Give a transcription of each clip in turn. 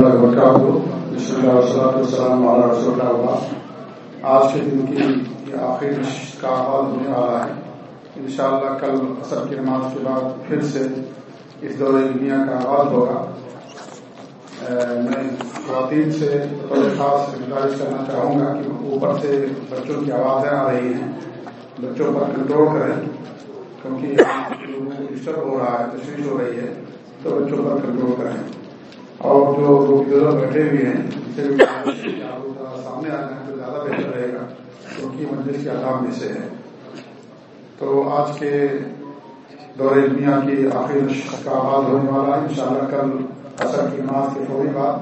اللہ وبرکاتہ۔ بسم اللہ وسلم السلام علیہ رسول اللہ۔ آج کے دن کی یہ آخری نشست کا آغاز ہونے والا ہے۔ انشاءاللہ کل عصر کی نماز کے بعد پھر سے اس دور دنیا کا آغاز ہوگا۔ میں خواتین سے بڑے خاص گزارش کرنا چاہوں گا کہ اوپر سے بچوں کی آوازیں آ رہی ہیں۔ بچوں پر کنٹرول کریں، کیونکہ ڈسٹرب ہو رہا ہے، تشویش ہو رہی ہے، تو بچوں پر کنٹرول کریں۔ اور جو لوگ بیٹھے ہوئے ہیں سامنے آ جائیں تو زیادہ بہتر رہے گا کیونکہ مجلس کے آداب میں سے ہے۔ تو آج کے دور دنیا کی آخری نشست کا آغاز ہونے والا ہے انشاءاللہ کل اثر کی نماز کے فوری بعد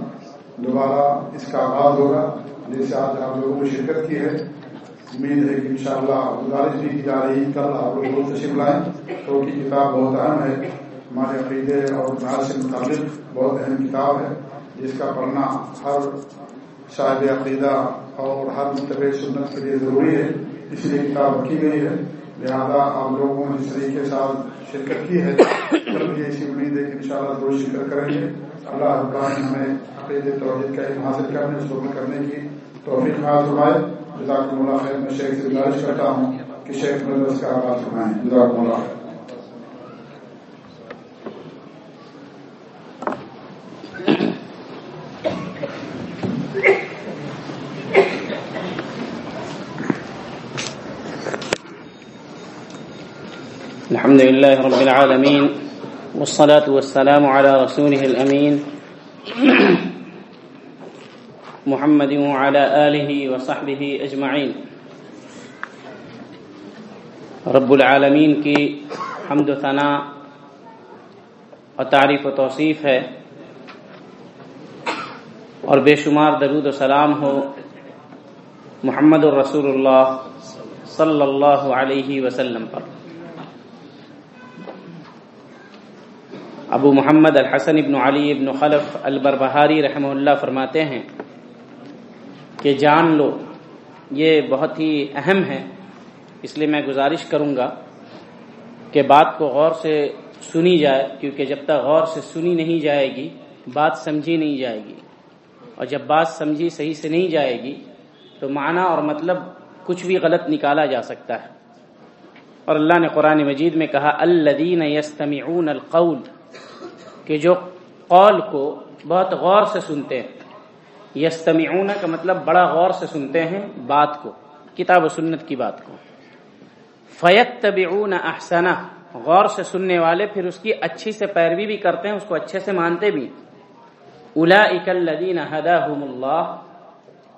دوبارہ اس کا آغاز ہوگا، جیسے آج آپ لوگوں نے شرکت کی ہے۔ امید ہے کہ انشاءاللہ گزارش بھی کی جا رہی کل آپ لوگ بہت تشریف لائیں کیونکہ کتاب بہت اہم ہے، ہمارے عقیدے اور نار سے متعلق۔ بہت اہم کتاب ہے، جس کا پڑھنا ہر صاحب عقیدہ اور ہر متبع سنت کے لیے ضروری ہے۔ اس لیے کتاب رکھی گئی ہے۔ لہذا آپ لوگوں نے جس طریقے کے ساتھ شرکت کی ہے۔ بھی ایسی امید ہے کہ ان شاء اللہ ضرور شکر کریں گے۔ اللہ ابراہیم ہمیں عقید توحید کا علم حاصل کرنے اس کرنے کی توفیق حاصل فرمائے۔ جزاک اللہ خیر۔ میں شیخ سے گزارش کرتا ہوں کہ شیخ مدرس کا آغاز فرمائیں۔ جزاک اللہ خیر۔ الحمد لله رب العالمين والصلاة والسلام على رسوله الأمين محمد وعلى آله وصحبه أجمعين. رب العالمین کی حمد و ثناء اور تعریف و توصیف ہے اور بے شمار درود و سلام ہو محمد الرسول اللہ صلی اللہ علیہ وسلم پر۔ ابو محمد الحسن ابن علی ابن خلف البربہاری رحمہ اللہ فرماتے ہیں کہ جان لو، یہ بہت ہی اہم ہے، اس لیے میں گزارش کروں گا کہ بات کو غور سے سنی جائے، کیونکہ جب تک غور سے سنی نہیں جائے گی، بات سمجھی نہیں جائے گی۔ اور جب بات سمجھی صحیح سے نہیں جائے گی، تو معنی اور مطلب کچھ بھی غلط نکالا جا سکتا ہے۔ اور اللہ نے قرآن مجید میں کہا الدین یستمعون القول کہ جو قول کو بہت غور سے سنتے ہیں۔ یستمعون کا مطلب بڑا غور سے سنتے ہیں بات کو، کتاب و سنت کی بات کو۔ فیت احسنہ، غور سے سننے والے پھر اس کی اچھی سے پیروی بھی کرتے ہیں، اس کو اچھے سے مانتے بھی۔ الا اکلین ہداہم اللہ،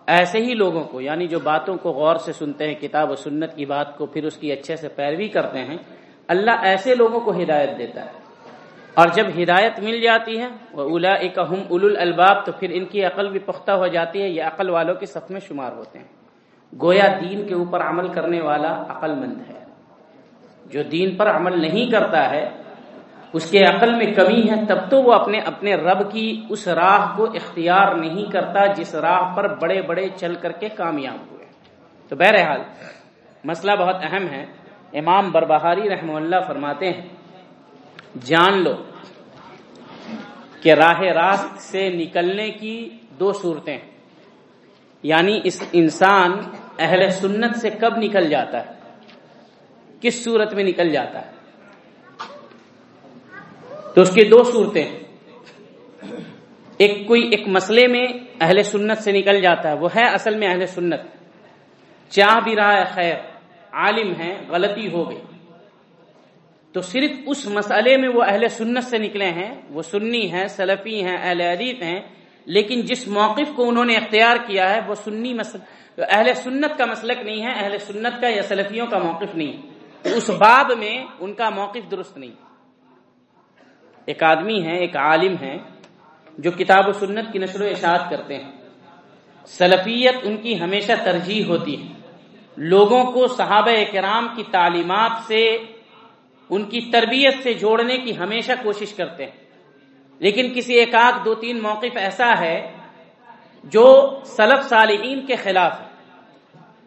ایسے ہی لوگوں کو یعنی جو باتوں کو غور سے سنتے ہیں، کتاب و سنت کی بات کو پھر اس کی اچھے سے پیروی کرتے ہیں، اللہ ایسے لوگوں کو ہدایت دیتا ہے۔ اور جب ہدایت مل جاتی ہے وہ اولا ایک اول الباب تو پھر ان کی عقل بھی پختہ ہو جاتی ہے، یہ عقل والوں کے صف میں شمار ہوتے ہیں۔ گویا دین کے اوپر عمل کرنے والا عقل مند ہے۔ جو دین پر عمل نہیں کرتا ہے، اس کے عقل میں کمی ہے، تب تو وہ اپنے اپنے رب کی اس راہ کو اختیار نہیں کرتا، جس راہ پر بڑے بڑے چل کر کے کامیاب ہوئے۔ تو بہرحال، مسئلہ بہت اہم ہے۔ امام بربہاری رحمہ اللہ فرماتے ہیں، جان لو کہ راہ راست سے نکلنے کی دو صورتیں یعنی اس انسان اہل سنت سے کب نکل جاتا ہے؟ کس صورت میں نکل جاتا ہے؟ تو اس کی دو صورتیں ایک کوئی ایک مسئلے میں اہل سنت سے نکل جاتا ہے، وہ ہے اصل میں اہل سنت۔ چاہ بھی رہا ہے خیر، عالم ہے غلطی ہو گئی۔ تو صرف اس مسئلے میں وہ اہل سنت سے نکلے ہیں، وہ سنی ہیں، سلفی ہیں، اہل حدیث ہیں، لیکن جس موقف کو انہوں نے اختیار کیا ہے، وہ سنی مسل اہل سنت کا مسلک نہیں ہے، اہل سنت کا یا سلفیوں کا موقف نہیں اس باب میں ان کا موقف درست نہیں۔ ایک آدمی ہے ایک عالم ہے جو کتاب و سنت کی نشر و اشاعت کرتے ہیں۔ سلفیت ان کی ہمیشہ ترجیح ہوتی ہے۔ لوگوں کو صحابہ کرام کی تعلیمات سے ان کی تربیت سے جوڑنے کی ہمیشہ کوشش کرتے ہیں۔ لیکن کسی ایک آدھ دو تین موقف ایسا ہے جو سلف صالحین کے خلاف ہے۔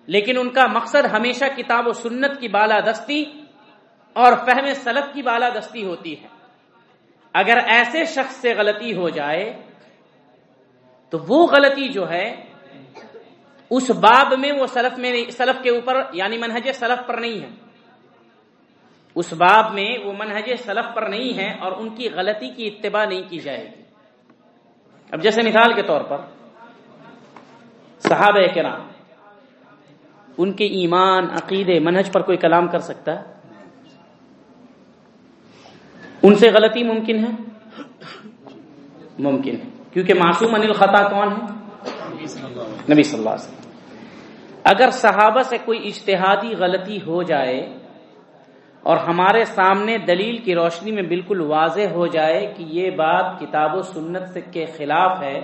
لیکن ان کا مقصد ہمیشہ کتاب و سنت کی بالادستی اور فہم سلف کی بالادستی ہوتی ہے۔ اگر ایسے شخص سے غلطی ہو جائے تو وہ غلطی جو ہے، اس باب میں وہ سلف میں سلف کے اوپر یعنی منہج سلف پر نہیں ہے۔ اس باب میں وہ منہج سلف پر نہیں ہے اور ان کی غلطی کی اتباع نہیں کی جائے گی۔ اب جیسے مثال کے طور پر صحابہ کرام، ان کے ایمان، عقیدے، منہج پر کوئی کلام کر سکتا ہے؟ ان سے غلطی ممکن ہے؟ ممکن ہے۔ کیونکہ معصوم انل خطا کون ہے؟ نبی صلی اللہ علیہ وسلم۔ اگر صحابہ سے کوئی اشتہادی غلطی ہو جائے اور ہمارے سامنے دلیل کی روشنی میں بالکل واضح ہو جائے کہ یہ بات کتاب و سنت کے خلاف ہے،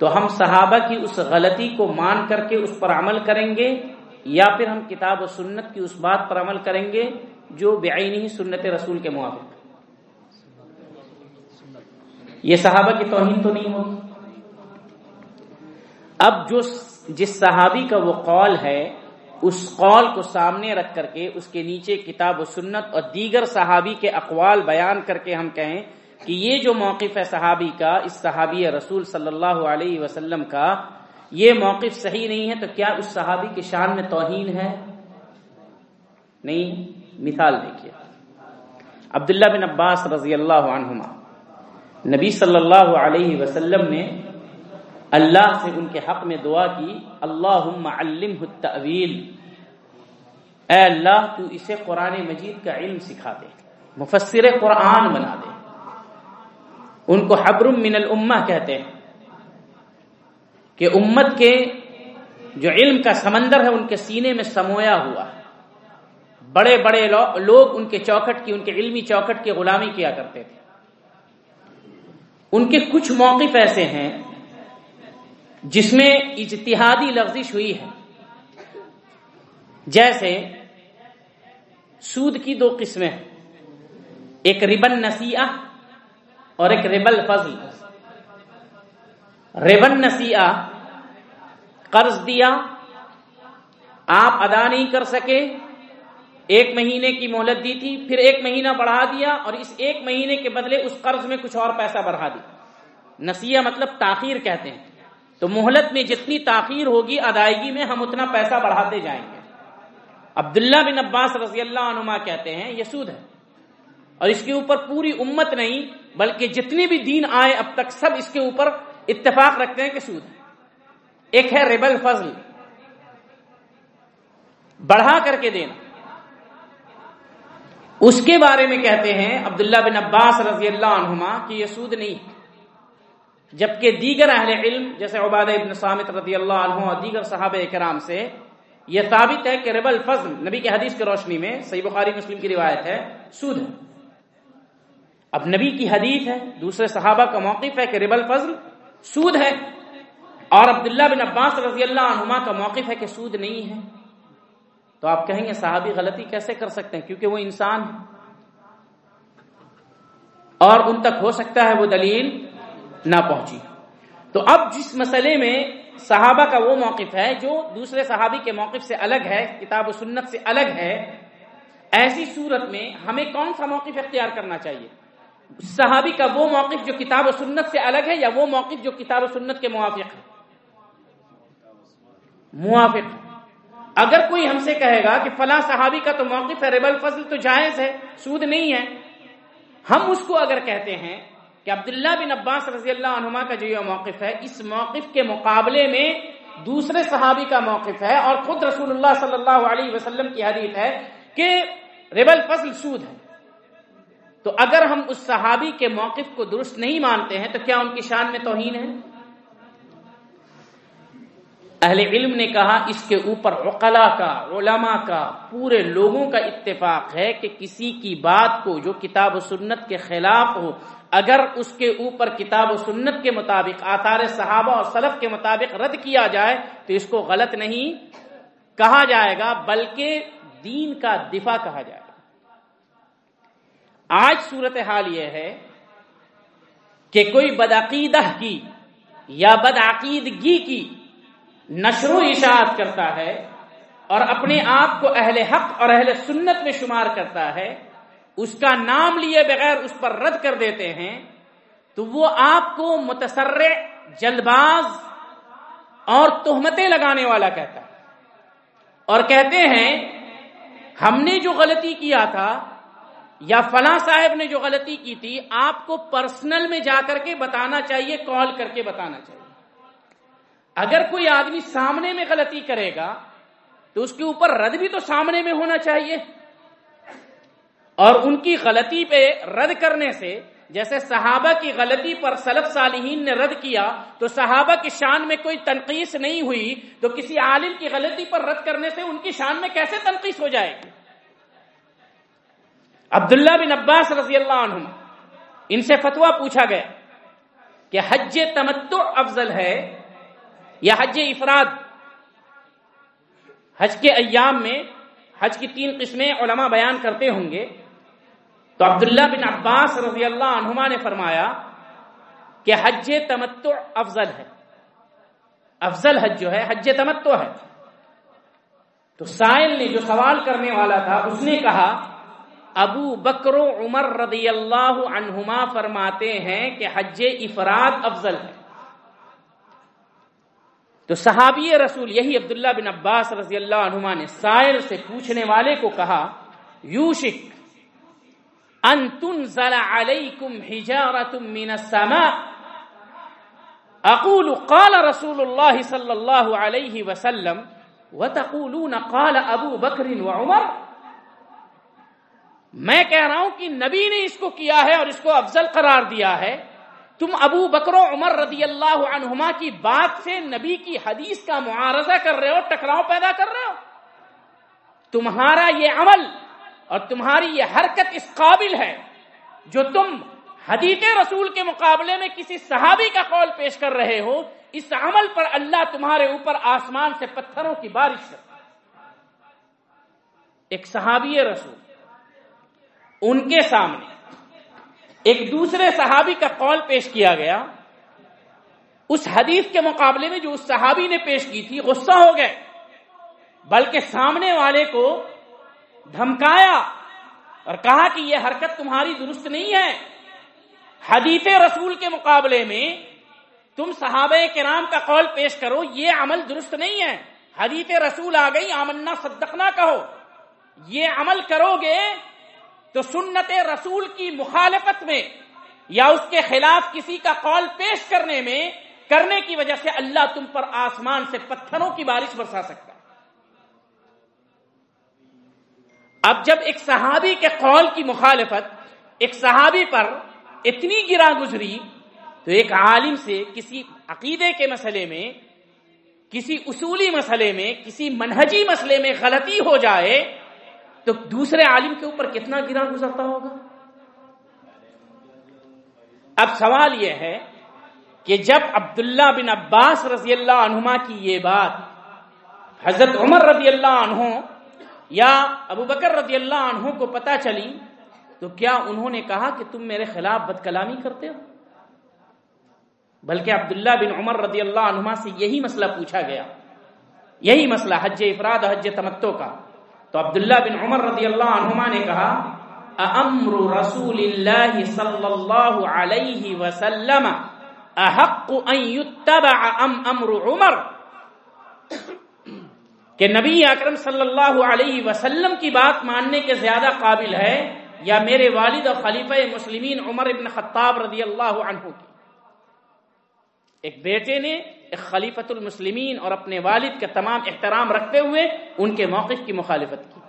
تو ہم صحابہ کی اس غلطی کو مان کر کے اس پر عمل کریں گے یا پھر ہم کتاب و سنت کی اس بات پر عمل کریں گے جو ہی سنت رسول کے موافق یہ صحابہ کی توہین تو نہیں ہوگی۔ اب جو جس صحابی کا وہ قول ہے اس قول کو سامنے رکھ کر کے اس کے نیچے کتاب و سنت اور دیگر صحابی کے اقوال بیان کر کے ہم کہیں کہ یہ جو موقف ہے صحابی کا، اس صحابی رسول صلی اللہ علیہ وسلم کا، یہ موقف صحیح نہیں ہے تو کیا اس صحابی کی شان میں توہین ہے؟ نہیں، مثال دیکھیے۔ عبداللہ بن عباس رضی اللہ عنہما، نبی صلی اللہ علیہ وسلم نے اللہ سے ان کے حق میں دعا کی اللہ علم التأویل۔ اے اللہ، تو اسے قرآن مجید کا علم سکھا دے، مفسر قرآن بنا دے۔ ان کو حبر من الامہ کہتے ہیں۔ کہ امت کے جو علم کا سمندر ہے، ان کے سینے میں سمویا ہوا۔ ہے بڑے بڑے لوگ ان کے چوکٹ کی، ان کے علمی چوکٹ کی غلامی کیا کرتے تھے۔ ان کے کچھ موقف ایسے ہیں جس میں اجتہادی لفزش ہوئی ہے۔ جیسے سود کی دو قسمیں ایک ریبن نسیح اور ایک ریبل فضل۔ ریبن نسیح قرض دیا، آپ ادا نہیں کر سکے۔ ایک مہینے کی مہلت دی تھی، پھر ایک مہینہ بڑھا دیا اور اس ایک مہینے کے بدلے اس قرض میں کچھ اور پیسہ بڑھا دیا۔ نسیہ مطلب تاخیر کہتے ہیں۔ تو مہلت میں جتنی تاخیر ہوگی ادائیگی میں ہم اتنا پیسہ بڑھاتے جائیں گے۔ عبداللہ بن عباس رضی اللہ عنما کہتے ہیں، یہ سود ہے۔ اور اس کے اوپر پوری امت نہیں، بلکہ جتنے بھی دین آئے اب تک سب اس کے اوپر اتفاق رکھتے ہیں کہ سود ہے۔ ایک ہے ریبل فضل۔ بڑھا کر کے دینا۔ اس کے بارے میں کہتے ہیں عبداللہ بن عباس رضی اللہ عنہما کہ یہ سود نہیں۔ ہے جبکہ دیگر اہل علم، جیسے عبادہ ابن سامت رضی اللہ عنہ اور دیگر صحابہ کرام سے، یہ ثابت ہے کہ رب الفضل نبی کے حدیث کی روشنی میں صحیح بخاری مسلم کی روایت ہے، سود ہے۔ اب نبی کی حدیث ہے، دوسرے صحابہ کا موقف ہے کہ رب الفضل سود ہے۔ اور عبداللہ بن عباس رضی اللہ عنہما کا موقف ہے کہ سود نہیں ہے۔ تو آپ کہیں گے صحابی غلطی کیسے کر سکتے ہیں؟ کیونکہ وہ انسان اور ان تک ہو سکتا ہے وہ دلیل نہ پہنچی۔ تو اب جس مسئلے میں صحابہ کا وہ موقف ہے جو دوسرے صحابی کے موقف سے الگ ہے، کتاب و سنت سے الگ ہے، ایسی صورت میں ہمیں کون سا موقف اختیار کرنا چاہیے؟ صحابی کا وہ موقف جو کتاب و سنت سے الگ ہے یا وہ موقف جو کتاب و سنت کے موافق ہے؟ موافق۔ اگر کوئی ہم سے کہے گا کہ فلاں صحابی کا تو موقف ہے ریبل فضل تو جائز ہے، سود نہیں ہے۔ ہم اس کو اگر کہتے ہیں کہ عبداللہ بن عباس رضی اللہ عنہما کا جو یہ موقف ہے، اس موقف کے مقابلے میں دوسرے صحابی کا موقف ہے اور خود رسول اللہ صلی اللہ علیہ وسلم کی حدیث ہے کہ ربل فصل سود ہے۔ تو اگر ہم اس صحابی کے موقف کو درست نہیں مانتے ہیں تو کیا ان کی شان میں توہین ہے؟ اہل علم نے کہا اس کے اوپر عقلا کا، علماء کا، پورے لوگوں کا اتفاق ہے کہ کسی کی بات کو جو کتاب و سنت کے خلاف ہو، اگر اس کے اوپر کتاب و سنت کے مطابق، آثار صحابہ اور سلف کے مطابق رد کیا جائے تو اس کو غلط نہیں کہا جائے گا، بلکہ دین کا دفاع کہا جائے گا۔ آج صورت حال یہ ہے کہ کوئی بدعقیدہ کی یا بدعقیدگی کی نشر و اشاعت کرتا ہے اور اپنے آپ کو اہل حق اور اہل سنت میں شمار کرتا ہے، اس کا نام لیے بغیر اس پر رد کر دیتے ہیں، تو وہ آپ کو متسر جلد باز اور تہمتیں لگانے والا کہتا ہے۔ اور کہتے ہیں، ہم نے جو غلطی کیا تھا یا فلاں صاحب نے جو غلطی کی تھی، آپ کو پرسنل میں جا کر کے بتانا چاہیے، کال کر کے بتانا چاہیے۔ اگر کوئی آدمی سامنے میں غلطی کرے گا تو اس کے اوپر رد بھی تو سامنے میں ہونا چاہیے۔ اور ان کی غلطی پہ رد کرنے سے جیسے صحابہ کی غلطی پر سلف صالحین نے رد کیا تو صحابہ کی شان میں کوئی تنقیص نہیں ہوئی تو کسی عالم کی غلطی پر رد کرنے سے ان کی شان میں کیسے تنقیص ہو جائے گی؟ عبداللہ بن عباس رضی اللہ عنہ، ان سے فتوا پوچھا گیا کہ حج تمتع افضل ہے یا حج افراد۔ حج کے ایام میں حج کی تین قسمیں علماء بیان کرتے ہوں گے۔ تو عبداللہ بن عباس رضی اللہ عنہما نے فرمایا کہ حج تمتع افضل ہے۔ افضل حج جو ہے، حج تمتع ہے۔ تو سائل نے جو سوال کرنے والا تھا، اس نے کہا، ابو بکر عمر رضی اللہ عنہما فرماتے ہیں کہ حج افراد افضل ہے۔ تو صحابی رسول یہی عبداللہ بن عباس رضی اللہ عنہما نے سائل سے پوچھنے والے کو کہا، یوشک، ان تنزل علیکم حجارت من السماء. اقول، قال رسول اللہ صلی اللہ علیہ وسلم، وتقولون، قال ابو بکر وعمر میں کہہ رہا ہوں کہ نبی نے اس کو کیا ہے اور اس کو افضل قرار دیا ہے۔ تم ابو بکرو عمر رضی اللہ عنہما کی بات سے نبی کی حدیث کا معارضہ کر رہے ہو، ٹکراؤ پیدا کر رہے ہو۔ تمہارا یہ عمل اور تمہاری یہ حرکت اس قابل ہے جو تم حدیث رسول کے مقابلے میں کسی صحابی کا قول پیش کر رہے ہو۔ اس عمل پر اللہ تمہارے اوپر آسمان سے پتھروں کی بارش کرتا ایک صحابی رسول، ان کے سامنے ایک دوسرے صحابی کا قول پیش کیا گیا۔ اس حدیث کے مقابلے میں جو اس صحابی نے پیش کی تھی، غصہ ہو گئے۔ بلکہ سامنے والے کو دھمکایا اور کہا کہ یہ حرکت تمہاری درست نہیں ہے۔ حدیث رسول کے مقابلے میں تم صحابہ کرام کا قول پیش کرو، یہ عمل درست نہیں ہے۔ حدیث رسول آ گئی، آمنا صدقنا کہو۔ یہ عمل کرو گے تو سنت رسول کی مخالفت میں یا اس کے خلاف کسی کا قول پیش کرنے میں، کرنے کی وجہ سے اللہ تم پر آسمان سے پتھروں کی بارش برسا سکتا اب جب ایک صحابی کے قول کی مخالفت، ایک صحابی پر اتنی گرا گزری، تو ایک عالم سے کسی عقیدے کے مسئلے میں، کسی اصولی مسئلے میں، کسی منہجی مسئلے میں غلطی ہو جائے تو دوسرے عالم کے اوپر کتنا گرا گزرتا ہوگا؟ اب سوال یہ ہے کہ جب عبداللہ بن عباس رضی اللہ عنہما کی یہ بات حضرت عمر رضی اللہ عنہ یا ابو بکر رضی اللہ عنہ کو پتا چلی، تو کیا انہوں نے کہا کہ تم میرے خلاف بد کلامی کرتے ہو؟ بلکہ عبداللہ بن عمر رضی اللہ عنہما سے یہی مسئلہ پوچھا گیا، یہی مسئلہ حج افراد اور حج تمتو کا۔ تو عبداللہ بن عمر رضی اللہ عنہما نے کہا امر رسول اللہ صلی اللہ علیہ وسلم احق ان يتبع ام امر عمر? کہ نبی اکرم صلی اللہ علیہ وسلم کی بات ماننے کے زیادہ قابل ہے یا میرے والد اور خلیفہ مسلمین عمر ابن خطاب رضی اللہ عنہ کی؟ ایک بیٹے نے ایک خلیفت المسلمین اور اپنے والد کا تمام احترام رکھتے ہوئے ان کے موقف کی مخالفت کی۔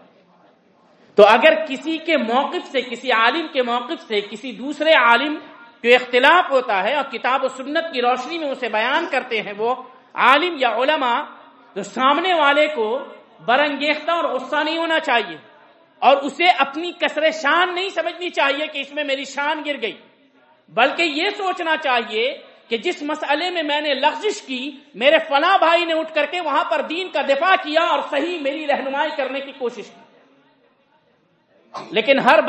تو اگر کسی کے موقف سے، کسی عالم کے موقف سے کسی دوسرے عالم جو اختلاف ہوتا ہے اور کتاب و سنت کی روشنی میں اسے بیان کرتے ہیں، وہ عالم یا علماء، تو سامنے والے کو برنگیختہ اور غصہ نہیں ہونا چاہیے اور اسے اپنی کثر شان نہیں سمجھنی چاہیے کہ اس میں میری شان گر گئی۔ بلکہ یہ سوچنا چاہیے کہ جس مسئلے میں میں نے لغزش کی، میرے فلاں بھائی نے اٹھ کر کے وہاں پر دین کا دفاع کیا اور صحیح میری رہنمائی کرنے کی کوشش کی۔ لیکن ہر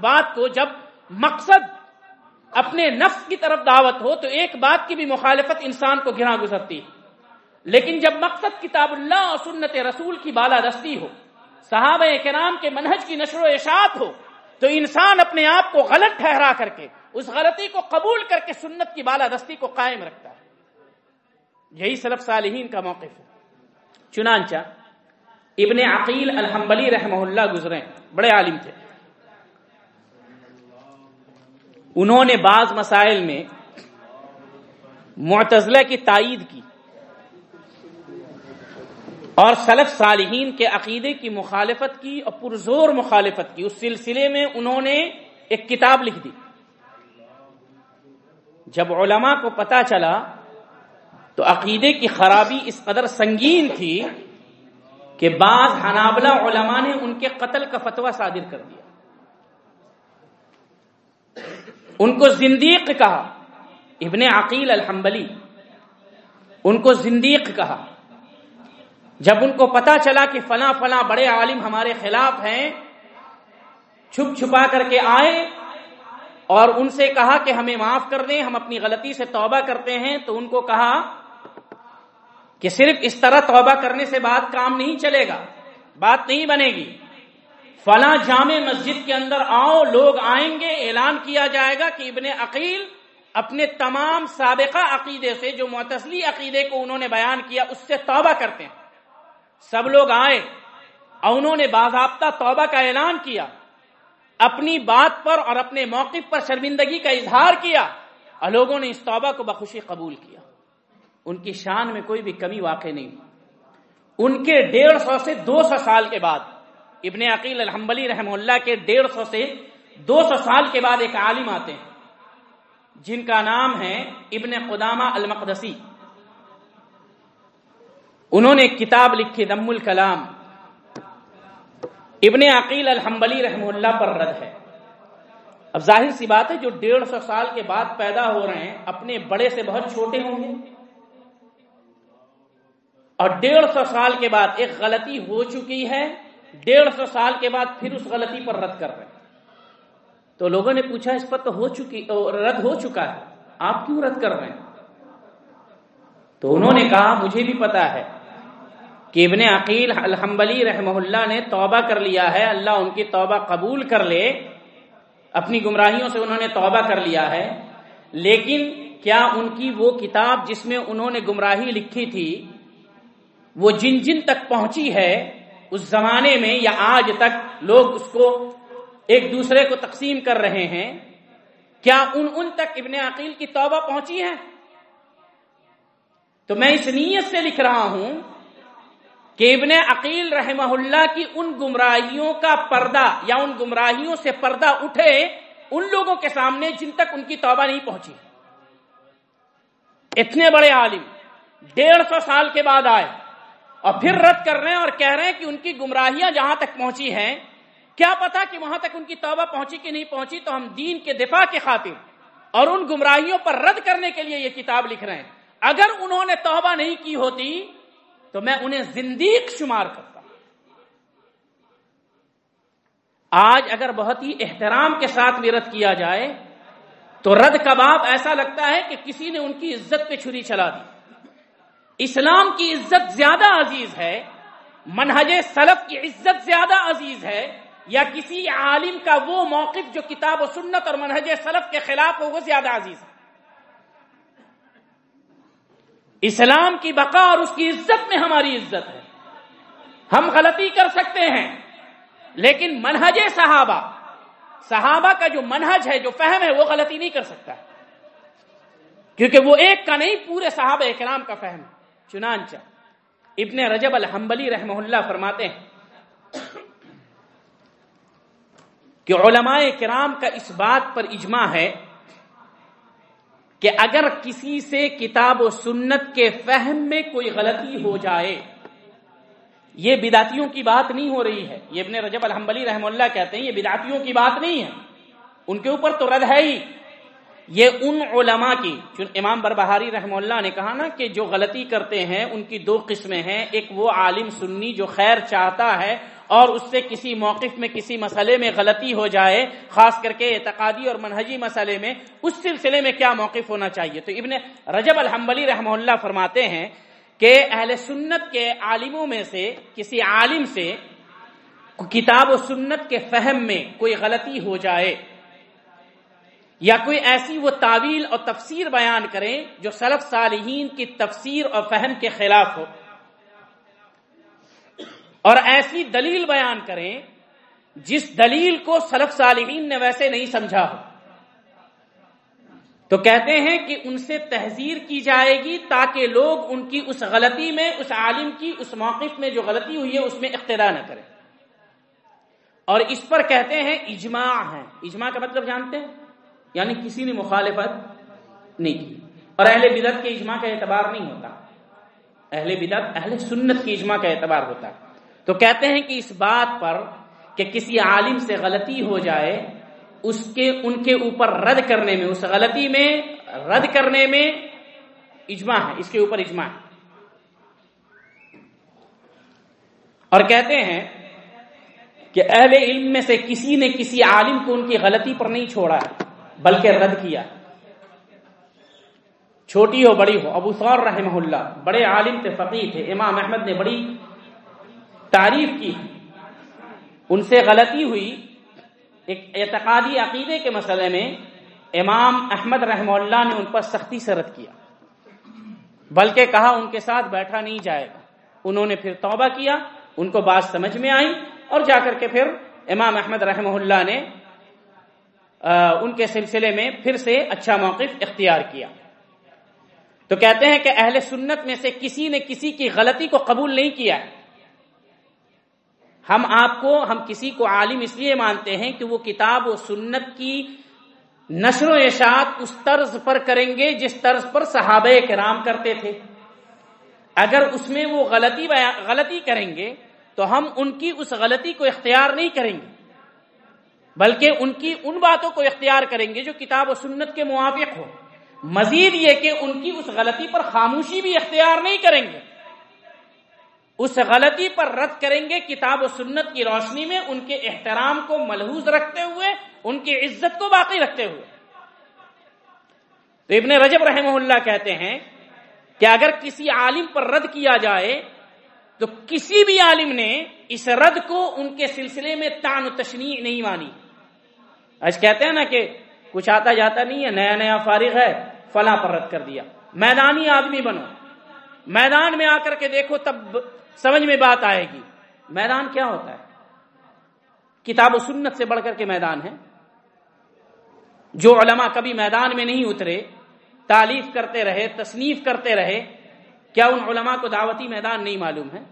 بات کو جب مقصد اپنے نفس کی طرف دعوت ہو تو ایک بات کی بھی مخالفت انسان کو گرا گزرتی لیکن جب مقصد کتاب اللہ اور سنت رسول کی بالا دستی ہو، صحابہ کرام کے منہج کی نشر و اشاعت ہو تو انسان اپنے آپ کو غلط ٹھہرا کر کے، اس غلطی کو قبول کر کے سنت کی بالا دستی کو قائم رکھتا ہے۔ یہی سلف صالحین کا موقف ہے۔ چنانچہ، ابن عقیل الحمبلی رحمہ اللہ گزرے بڑے عالم تھے۔ انہوں نے بعض مسائل میں معتزلہ کی تائید کی۔ اور سلف صالحین کے عقیدے کی مخالفت کی اور پرزور مخالفت کی، اس سلسلے میں انہوں نے ایک کتاب لکھ دی۔ جب علماء کو پتا چلا تو عقیدے کی خرابی اس قدر سنگین تھی کہ بعض حنابلہ علماء نے ان کے قتل کا فتویٰ صادر کر دیا۔ ان کو زندیق کہا، ابن عقیل الحمبلی ان کو زندیق کہا۔ جب ان کو پتا چلا کہ فلاں فلاں بڑے عالم ہمارے خلاف ہیں، چھپ چھپا کر کے آئے اور ان سے کہا کہ ہمیں معاف کر دیں، ہم اپنی غلطی سے توبہ کرتے ہیں، تو ان کو کہا کہ صرف اس طرح توبہ کرنے سے بات کام نہیں چلے گا، بات نہیں بنے گی۔ فلاں جامع مسجد کے اندر آؤ، لوگ آئیں گے، اعلان کیا جائے گا کہ ابن عقیل اپنے تمام سابقہ عقیدے سے، جو متصلی عقیدے کو انہوں نے بیان کیا، اس سے توبہ کرتے ہیں۔ سب لوگ آئے اور انہوں نے باضابطہ توبہ کا اعلان کیا، اپنی بات پر اور اپنے موقف پر شرمندگی کا اظہار کیا اور لوگوں نے اس توبہ کو بخوشی قبول کیا۔ ان کی شان میں کوئی بھی کمی واقع نہیں۔ ان کے ڈیڑھ سو سے دو سو سال کے بعد، ابن عقیل الحمبلی رحم اللہ کے ڈیڑھ سو سے دو سو سال کے بعد ایک عالم آتے ہیں، جن کا نام ہے ابن قدامہ المقدسی۔ انہوں نے ایک کتاب لکھی، دم الکلام۔ ابن عقیل الحمبلی رحم اللہ پر رد ہے۔ اب ظاہر سی بات ہے، جو ڈیڑھ سو سال کے بعد پیدا ہو رہے ہیں، اپنے بڑے سے بہت چھوٹے ہوں گے۔ اور ڈیڑھ سو سال کے بعد ایک غلطی ہو چکی ہے، ڈیڑھ سو سال کے بعد پھر اس غلطی پر رد کر رہے ہیں۔ تو لوگوں نے پوچھا، اس پر تو ہو چکی، رد ہو چکا ہے۔ آپ کیوں رد کر رہے ہیں؟ تو انہوں نے کہا، مجھے بھی پتا ہے کہ ابن عقیل الحمبلی رحمہ اللہ نے توبہ کر لیا ہے، اللہ ان کی توبہ قبول کر لے، اپنی گمراہیوں سے انہوں نے توبہ کر لیا ہے۔ لیکن کیا ان کی وہ کتاب جس میں انہوں نے گمراہی لکھی تھی، وہ جن جن تک پہنچی ہے، اس زمانے میں یا آج تک لوگ اس کو ایک دوسرے کو تقسیم کر رہے ہیں، کیا ان ان تک ابن عقیل کی توبہ پہنچی ہے؟ تو میں اس نیت سے لکھ رہا ہوں کہ ابن عقیل رحمہ اللہ کی ان گمراہیوں کا پردہ یا ان گمراہیوں سے پردہ اٹھے ان لوگوں کے سامنے جن تک ان کی توبہ نہیں پہنچی۔ اتنے بڑے عالم ڈیڑھ سو سال کے بعد آئے اور پھر رد کر رہے ہیں اور کہہ رہے ہیں کہ ان کی گمراہیاں جہاں تک پہنچی ہیں، کیا پتا کہ وہاں تک ان کی توبہ پہنچی کہ نہیں پہنچی، تو ہم دین کے دفاع کے خاطر اور ان گمراہیوں پر رد کرنے کے لیے یہ کتاب لکھ رہے ہیں۔ اگر انہوں نے توبہ نہیں کی ہوتی تو میں انہیں زندیق شمار کرتا ہوں۔ آج اگر بہت ہی احترام کے ساتھ بھی رد کیا جائے، تو رد کباب ایسا لگتا ہے کہ کسی نے ان کی عزت پہ چھری چلا دی۔ اسلام کی عزت زیادہ عزیز ہے، منہج سلف کی عزت زیادہ عزیز ہے، یا کسی عالم کا وہ موقف جو کتاب و سنت اور منہج سلف کے خلاف ہو، وہ زیادہ عزیز ہے۔ اسلام کی بقا اور اس کی عزت میں ہماری عزت ہے۔ ہم غلطی کر سکتے ہیں، لیکن منہج صحابہ صحابہ کا جو منہج ہے، جو فہم ہے، وہ غلطی نہیں کر سکتا۔ کیونکہ وہ ایک کا نہیں، پورے صحابہ اکرام کا فہم۔ چنانچہ، ابن رجب الحمبلی رحمہ اللہ فرماتے ہیں کہ علماء کرام کا اس بات پر اجماع ہے کہ اگر کسی سے کتاب و سنت کے فہم میں کوئی غلطی ہو جائے، یہ بداتیوں کی بات نہیں ہو رہی ہے۔ یہ ابن رجب الحمبلی رحم اللہ کہتے ہیں، یہ بداتیوں کی بات نہیں ہے۔ ان کے اوپر تو رد ہے ہی۔ یہ ان علماء کی امام بربہاری رحم اللہ نے کہا نا کہ جو غلطی کرتے ہیں، ان کی دو قسمیں ہیں۔ ایک وہ عالم سنی جو خیر چاہتا ہے اور اس سے کسی موقف میں کسی مسئلے میں غلطی ہو جائے، خاص کر کے اعتقادی اور منہجی مسئلے میں، اس سلسلے میں کیا موقف ہونا چاہیے؟ تو ابن رجب الحمبلی رحم اللہ فرماتے ہیں کہ اہل سنت کے عالموں میں سے، کسی عالم سے کتاب و سنت کے فہم میں کوئی غلطی ہو جائے یا کوئی ایسی وہ تعویل اور تفسیر بیان کریں جو سلف صالحین کی تفسیر اور فہم کے خلاف ہو۔ اور ایسی دلیل بیان کریں جس دلیل کو سلف صالحین نے ویسے نہیں سمجھا ہو۔ تو کہتے ہیں کہ ان سے تحذیر کی جائے گی تاکہ لوگ ان کی اس غلطی میں، اس عالم کی، اس موقف میں جو غلطی ہوئی ہے، اس میں اقتدا نہ کریں۔ اور اس پر کہتے ہیں اجماع ہے۔ اجماع کا مطلب جانتے ہیں؟ یعنی کسی نے مخالفت نہیں کی۔ اور اہل بدت کے اجماع کا اعتبار نہیں ہوتا۔ اہل بدت اہل سنت کی اجماع کا اعتبار ہوتا ہے۔ تو کہتے ہیں کہ اس بات پر کہ کسی عالم سے غلطی ہو جائے، اس کے، ان کے اوپر رد کرنے میں، اس غلطی میں رد کرنے میں اجماع ہے، اس کے اوپر اجماع ہے۔ اور کہتے ہیں کہ اہل علم میں سے کسی نے کسی عالم کو ان کی غلطی پر نہیں چھوڑا، بلکہ رد کیا۔ چھوٹی ہو، بڑی ہو، ابو سور رحمہ اللہ بڑے عالم تھے فقیر تھے، امام احمد نے بڑی تعریف کی۔ ان سے غلطی ہوئی۔ ایک اعتقادی عقیدے کے مسئلے میں امام احمد رحمہ اللہ نے ان پر سختی سے رد کیا۔ بلکہ کہا ان کے ساتھ بیٹھا نہیں جائے گا۔ انہوں نے پھر توبہ کیا، ان کو بات سمجھ میں آئی اور جا کر کے پھر امام احمد رحمہ اللہ نے ان کے سلسلے میں پھر سے اچھا موقف اختیار کیا۔ تو کہتے ہیں کہ اہل سنت میں سے کسی نے کسی کی غلطی کو قبول نہیں کیا ہے۔ ہم آپ کو، ہم کسی کو عالم اس لیے مانتے ہیں کہ وہ کتاب و سنت کی نشر و اشاعت اس طرز پر کریں گے جس طرز پر صحابہ کرام کرتے تھے۔ اگر اس میں وہ غلطی غلطی کریں گے تو ہم ان کی اس غلطی کو اختیار نہیں کریں گے، بلکہ ان کی ان باتوں کو اختیار کریں گے جو کتاب و سنت کے موافق ہو مزید یہ کہ ان کی اس غلطی پر خاموشی بھی اختیار نہیں کریں گے۔ اس غلطی پر رد کریں گے کتاب و سنت کی روشنی میں ان کے احترام کو ملحوظ رکھتے ہوئے، ان کی عزت کو باقی رکھتے ہوئے۔ تو ابن رجب رحمہ اللہ کہتے ہیں کہ اگر کسی عالم پر رد کیا جائے، تو کسی بھی عالم نے اس رد کو ان کے سلسلے میں تان و تشنیع نہیں مانی۔ آج کہتے ہیں نا کہ کچھ آتا جاتا نہیں ہے، نیا نیا فارغ ہے، فلاں پر رد کر دیا۔ میدانی آدمی بنو۔ میدان میں آ کر کے دیکھو تب سمجھ میں بات آئے گی۔ میدان کیا ہوتا ہے؟ کتاب و سنت سے بڑھ کر کے میدان ہے۔ جو علماء کبھی میدان میں نہیں اترے، تعلیف کرتے رہے، تصنیف کرتے رہے، کیا ان علماء کو دعوتی میدان نہیں معلوم ہے؟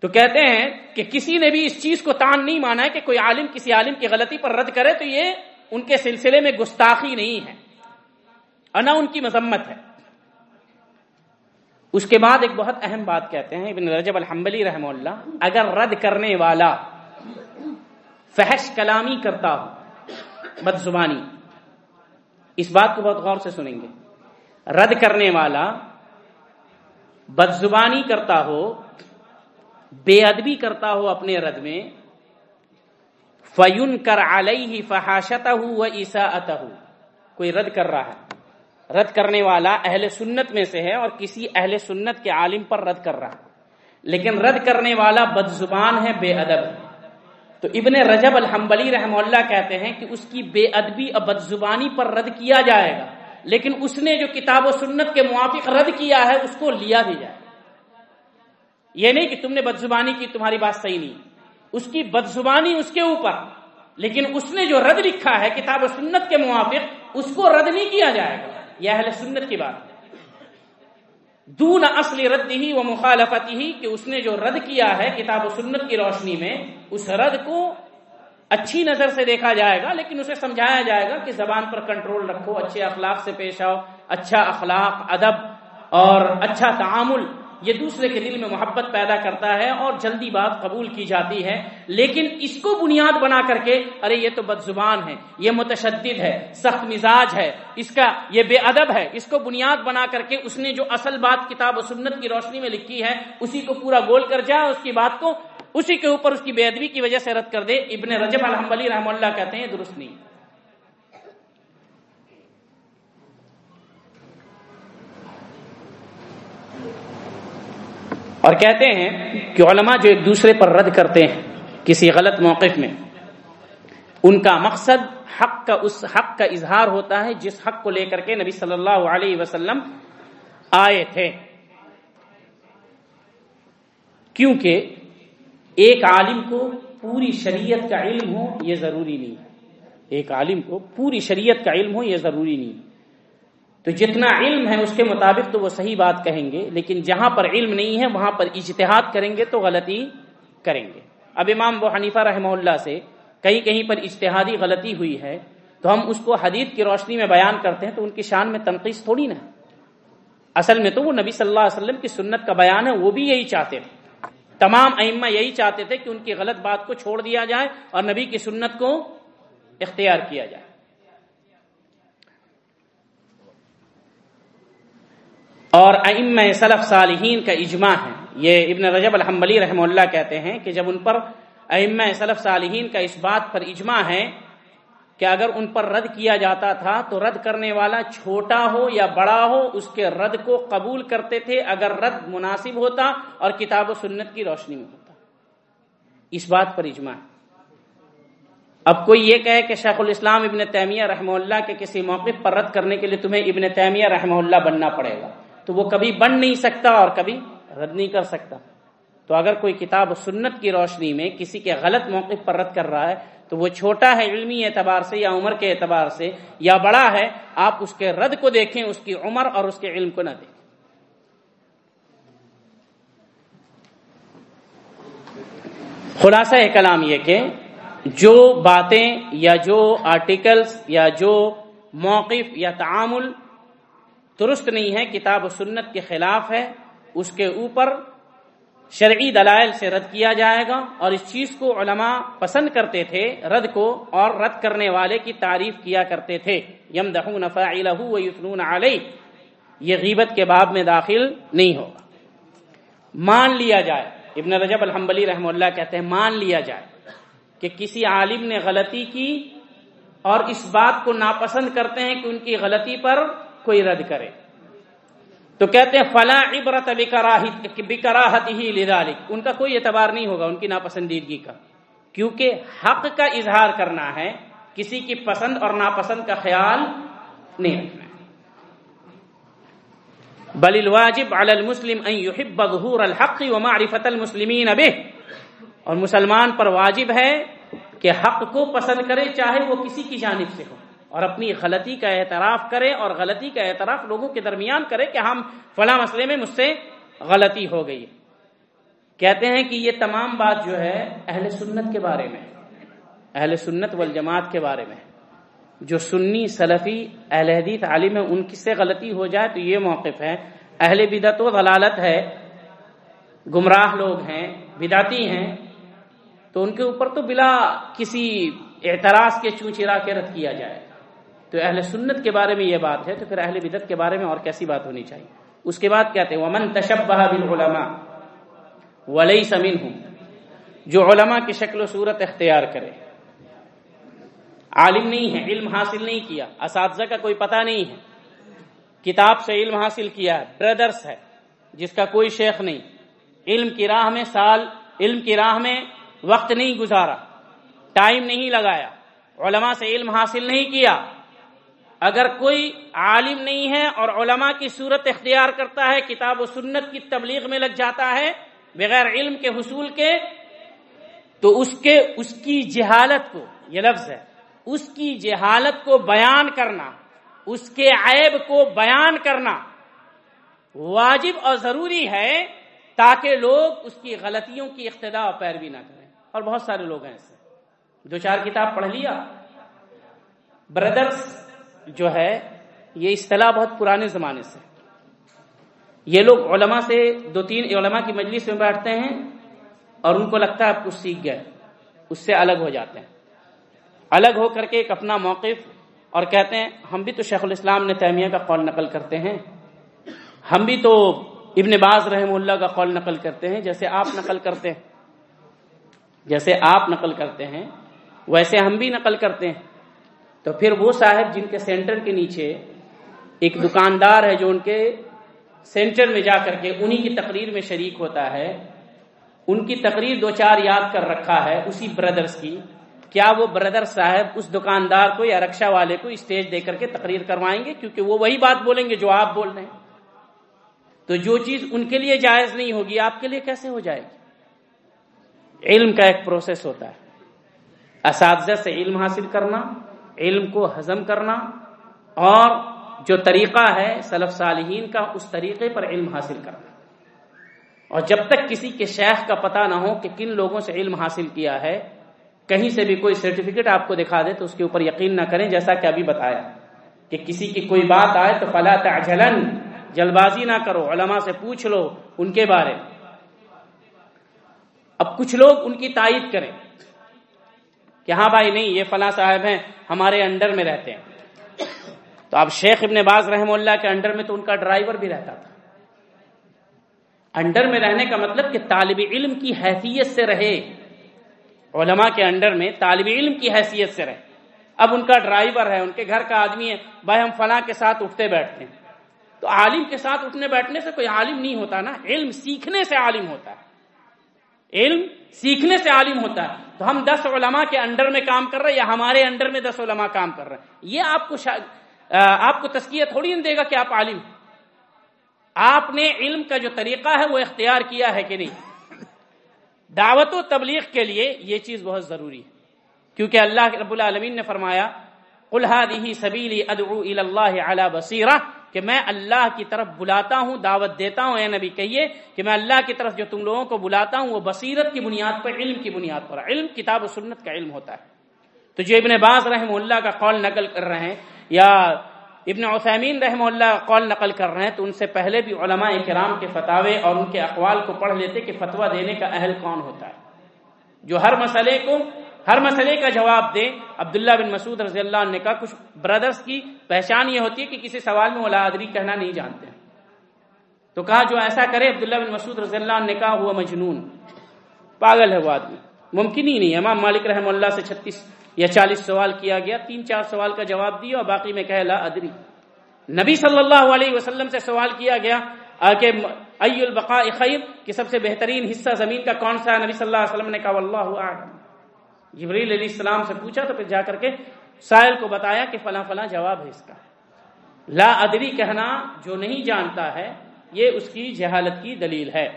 تو کہتے ہیں کہ کسی نے بھی اس چیز کو تان نہیں مانا ہے کہ کوئی عالم کسی عالم کی غلطی پر رد کرے تو یہ ان کے سلسلے میں گستاخی نہیں ہے اور نہ ان کی مذمت ہے۔ اس کے بعد ایک بہت اہم بات کہتے ہیں، ابن رجب الحمبلی رحمہ اللہ، اگر رد کرنے والا فحش کلامی کرتا ہو بد زبانی اس بات کو بہت غور سے سنیں گے۔ رد کرنے والا بد زبانی کرتا ہو، بے ادبی کرتا ہو اپنے رد میں فیون کر علیہ فحاشتہ و عیسا کوئی رد کر رہا ہے۔ رد کرنے والا اہل سنت میں سے ہے اور کسی اہل سنت کے عالم پر رد کر رہا لیکن رد کرنے والا بد زبان ہے، بے ادب۔ تو ابن رجب الحمبلی رحم اللہ کہتے ہیں کہ اس کی بے ادبی اور بد زبانی پر رد کیا جائے گا۔ لیکن اس نے جو کتاب و سنت کے موافق رد کیا ہے، اس کو لیا بھی جائے۔ یہ نہیں کہ تم نے بد زبانی کی، تمہاری بات صحیح نہیں۔ اس کی بد زبانی اس کے اوپر۔ لیکن اس نے جو رد لکھا ہے، کتاب و سنت کے موافق، اس کو رد نہیں کیا جائے گا۔ یہ اہل سنت کی بات دون اصل رد ہی وہ مخالفت ہی کہ اس نے جو رد کیا ہے کتاب و سنت کی روشنی میں، اس رد کو اچھی نظر سے دیکھا جائے گا، لیکن اسے سمجھایا جائے گا کہ زبان پر کنٹرول رکھو، اچھے اخلاق سے پیش آؤ اچھا اخلاق، ادب اور اچھا تعامل۔ یہ دوسرے کے دل میں محبت پیدا کرتا ہے اور جلدی بات قبول کی جاتی ہے، لیکن اس کو بنیاد بنا کر کے، ارے یہ تو بد زبان ہے، یہ متشدد ہے، سخت مزاج ہے، اس کا یہ بے ادب ہے، اس کو بنیاد بنا کر کے اس نے جو اصل بات کتاب و سنت کی روشنی میں لکھی ہے، اسی کو پورا گول کر جائے اس کی بات کو اسی کے اوپر اس کی بے ادبی کی وجہ سے رد کر دے۔ ابن رجب الحمد علی رحم اللہ کہتے ہیں، درست نہیں۔ اور کہتے ہیں کہ علماء جو ایک دوسرے پر رد کرتے ہیں کسی غلط موقف میں، ان کا مقصد حق کا اس حق کا اظہار ہوتا ہے جس حق کو لے کر کے نبی صلی اللہ علیہ وسلم آئے تھے۔ کیونکہ ایک عالم کو پوری شریعت کا علم ہو یہ ضروری نہیں۔ ایک عالم کو پوری شریعت کا علم ہو یہ ضروری نہیں۔ تو جتنا علم ہے اس کے مطابق تو وہ صحیح بات کہیں گے، لیکن جہاں پر علم نہیں ہے، وہاں پر اجتہاد کریں گے تو غلطی کریں گے۔ اب امام ابو حنیفہ رحمہ اللہ سے کہیں کہیں پر اجتہادی غلطی ہوئی ہے، تو ہم اس کو حدیث کی روشنی میں بیان کرتے ہیں تو ان کی شان میں تنقید تھوڑی نہ اصل میں تو وہ نبی صلی اللہ علیہ وسلم کی سنت کا بیان ہے، وہ بھی یہی چاہتے تھے۔ تمام ائمہ یہی چاہتے تھے کہ ان کی غلط بات کو چھوڑ دیا جائے اور نبی کی سنت کو اختیار کیا جائے۔ اور ائمہ سلف صالحین کا اجماع ہے۔ یہ ابن رجب الحمبلی رحمہ اللہ کہتے ہیں کہ جب ان پر ائمہ سلف صالحین کا اس بات پر اجماع ہے کہ اگر ان پر رد کیا جاتا تھا تو رد کرنے والا چھوٹا ہو یا بڑا ہو، اس کے رد کو قبول کرتے تھے۔ اگر رد مناسب ہوتا اور کتاب و سنت کی روشنی میں ہوتا۔ اس بات پر اجماع ہے۔ اب کوئی یہ کہے کہ شیخ الاسلام ابن تیمیہ رحمہ اللہ کے کسی موقف پر رد کرنے کے لیے تمہیں ابن تیمیہ رحمہ اللہ بننا پڑے گا۔ تو وہ کبھی بن نہیں سکتا اور کبھی رد نہیں کر سکتا۔ تو اگر کوئی کتاب و سنت کی روشنی میں کسی کے غلط موقف پر رد کر رہا ہے، تو وہ چھوٹا ہے علمی اعتبار سے یا عمر کے اعتبار سے یا بڑا ہے، آپ اس کے رد کو دیکھیں، اس کی عمر اور اس کے علم کو نہ دیکھیں۔ خلاصہ کلام یہ کہ جو باتیں یا جو آرٹیکلز یا جو موقف یا تعامل درست نہیں ہے، کتاب و سنت کے خلاف ہے، اس کے اوپر شرعی دلائل سے رد کیا جائے گا اور اس چیز کو علماء پسند کرتے تھے، رد کو اور رد کرنے والے کی تعریف کیا کرتے تھے۔ یم دہون یسنون علیہ۔ یہ غیبت کے باب میں داخل نہیں ہوگا۔ مان لیا جائے۔ ابن رجب الحمبلی رحم اللہ کہتے ہیں، مان لیا جائے کہ کسی عالم نے غلطی کی اور اس بات کو ناپسند کرتے ہیں کہ ان کی غلطی پر کوئی رد کرے۔ تو کہتے ہیں فلاں عبرت بکراہت ہی لذالک ان کا کوئی اعتبار نہیں ہوگا، ان کی ناپسندیدگی کا۔ کیونکہ حق کا اظہار کرنا ہے، کسی کی پسند اور ناپسند کا خیال نہیں رکھنا بل الواجب علی المسلم ان يحب ظهور الحق ومعرفت المسلمین به۔ اور مسلمان پر واجب ہے کہ حق کو پسند کرے، چاہے وہ کسی کی جانب سے ہو۔ اور اپنی غلطی کا اعتراف کرے اور غلطی کا اعتراف لوگوں کے درمیان کرے کہ ہم فلاں مسئلے میں مجھ سے غلطی ہو گئی۔ کہتے ہیں کہ یہ تمام بات جو ہے اہل سنت کے بارے میں، اہل سنت والجماعت کے بارے میں۔ جو سنی سلفی اہل حدیث عالم ہے ان کی سے غلطی ہو جائے تو یہ موقف ہے۔ اہل بدت و غلالت ہے، گمراہ لوگ ہیں بداتی ہیں۔ تو ان کے اوپر تو بلا کسی اعتراض کے چونچرا کے رد کیا جائے۔ تو اہل سنت کے بارے میں یہ بات ہے، تو پھر اہل بدت کے بارے میں اور کیسی بات ہونی چاہیے؟ اس کے بعد کہتے ہیں؟ ومن تشبہ بالعلماء ولیس منہم جو علماء کی شکل و صورت اختیار کرے۔ عالم نہیں ہے، علم حاصل نہیں کیا۔ اساتذہ کا کوئی پتہ نہیں ہے۔ کتاب سے علم حاصل کیا ہے بردرس ہے، جس کا کوئی شیخ نہیں۔ علم کی راہ میں سال، علم کی راہ میں وقت نہیں گزارا۔ ٹائم نہیں لگایا۔ علماء سے علم حاصل نہیں کیا۔ اگر کوئی عالم نہیں ہے اور علماء کی صورت اختیار کرتا ہے، کتاب و سنت کی تبلیغ میں لگ جاتا ہے بغیر علم کے حصول کے، تو اس کے، اس کی جہالت کو، یہ لفظ ہے، اس کی جہالت کو بیان کرنا، اس کے عیب کو بیان کرنا واجب اور ضروری ہے تاکہ لوگ اس کی غلطیوں کی اقتدا اور پیروی نہ کریں۔ اور بہت سارے لوگ ہیں ایسے دو چار کتاب پڑھ لیا۔ بردرس جو ہے، یہ اصطلاح بہت پرانے زمانے سے۔ یہ لوگ علماء سے دو تین علماء کی مجلس میں بیٹھتے ہیں اور ان کو لگتا ہے آپ کچھ سیکھ گئے، اس سے الگ ہو جاتے ہیں۔ الگ ہو کر کے ایک اپنا موقف اور کہتے ہیں، ہم بھی تو شیخ الاسلام نے تیمیہ کا قول نقل کرتے ہیں۔ ہم بھی تو ابن باز رحم اللہ کا قول نقل کرتے ہیں، جیسے آپ نقل کرتے ہیں۔ جیسے آپ نقل کرتے ہیں، ویسے ہم بھی نقل کرتے ہیں۔ تو پھر وہ صاحب جن کے سینٹر کے نیچے ایک دکاندار ہے جو ان کے سینٹر میں جا کر کے انہی کی تقریر میں شریک ہوتا ہے، ان کی تقریر دو چار یاد کر رکھا ہے اسی بردرز کی، کیا وہ بردر صاحب اس دکاندار کو یا رکشا والے کو اسٹیج دے کر کے تقریر کروائیں گے؟ کیونکہ وہ وہی بات بولیں گے جو آپ بول رہے ہیں۔ تو جو چیز ان کے لیے جائز نہیں ہوگی، آپ کے لیے کیسے ہو جائے گی؟ علم کا ایک پروسیس ہوتا ہے۔ اساتذہ سے علم حاصل کرنا علم کو ہضم کرنا اور جو طریقہ ہے سلف صالحین کا، اس طریقے پر علم حاصل کرنا۔ اور جب تک کسی کے شیخ کا پتہ نہ ہو کہ کن لوگوں سے علم حاصل کیا ہے، کہیں سے بھی کوئی سرٹیفکیٹ آپ کو دکھا دے تو اس کے اوپر یقین نہ کریں، جیسا کہ ابھی بتایا کہ کسی کی کوئی بات آئے تو فلا تعجلن جلد بازی نہ کرو، علماء سے پوچھ لو ان کے بارے۔ اب کچھ لوگ ان کی تائید کریں۔ کہ ہاں بھائی نہیں، یہ فلاں صاحب ہیں، ہمارے انڈر میں رہتے ہیں۔ تو اب شیخ ابن باز رحم اللہ کے انڈر میں تو ان کا ڈرائیور بھی رہتا تھا۔ انڈر میں رہنے کا مطلب کہ طالب علم کی حیثیت سے رہے۔ علماء کے انڈر میں طالب علم کی حیثیت سے رہے۔ اب ان کا ڈرائیور ہے، ان کے گھر کا آدمی ہے، بھائی ہم فلاں کے ساتھ اٹھتے بیٹھتے ہیں۔ تو عالم کے ساتھ اٹھنے بیٹھنے سے کوئی عالم نہیں ہوتا نا، علم سیکھنے سے عالم ہوتا ہے۔ علم سیکھنے سے عالم ہوتا ہے۔ تو ہم دس علماء کے انڈر میں کام کر رہے ہیں یا ہمارے انڈر میں دس علماء کام کر رہے ہیں؟ یہ آپ کو شا... آپ کو تسکیہ تھوڑی نہیں دے گا کہ آپ عالم آپ نے علم کا جو طریقہ ہے وہ اختیار کیا ہے کہ نہیں؟ دعوت و تبلیغ کے لیے یہ چیز بہت ضروری ہے۔ کیونکہ اللہ رب العالمین نے فرمایا الحادی سبیلی ادعو اللہ علی بصیرہ کہ میں اللہ کی طرف بلاتا ہوں، دعوت دیتا ہوں، اے نبی کہیے کہ میں اللہ کی طرف جو تم لوگوں کو بلاتا ہوں، وہ بصیرت کی بنیاد پر، علم کی بنیاد پر۔ علم کتاب و سنت کا علم ہوتا ہے۔ تو جو ابن باز رحم اللہ کا قول نقل کر رہے ہیں، یا ابن عثیمین رحم اللہ کا قول نقل کر رہے ہیں، تو ان سے پہلے بھی علماء کرام کے فتوے اور ان کے اقوال کو پڑھ لیتے کہ فتویٰ دینے کا اہل کون ہوتا ہے۔ جو ہر مسئلے کو ہر مسئلے کا جواب دے۔ عبداللہ بن مسعود رضی اللہ عنہ نے کہا، کچھ برادرز کی پہچان یہ ہوتی ہے کہ کسی سوال میں ولا ادری کہنا نہیں جانتے۔ تو کہا، جو ایسا کرے، عبداللہ بن مسعود رضی اللہ عنہ نے کہا، ہوا مجنون۔ پاگل ہے وہ آدمی۔ ممکن ہی نہیں۔ امام مالک رحم اللہ سے چھتیس یا چالیس سوال کیا گیا، تین چار سوال کا جواب دیا اور باقی میں کہہ لا ادری۔ نبی صلی اللہ علیہ وسلم سے سوال کیا گیا کہ ای البقاء خیر، کہ سب سے بہترین حصہ زمین کا کون سا ہے؟ نبی صلی اللہ علیہ وسلم نے کہا، واللہ اعلم۔ جبریل علیہ السلام سے پوچھا تو پھر جا کر کے سائل کو بتایا کہ فلاں فلاں جواب ہے اس کا۔ لا ادری کہنا جو نہیں جانتا ہے، یہ اس کی جہالت کی دلیل ہے۔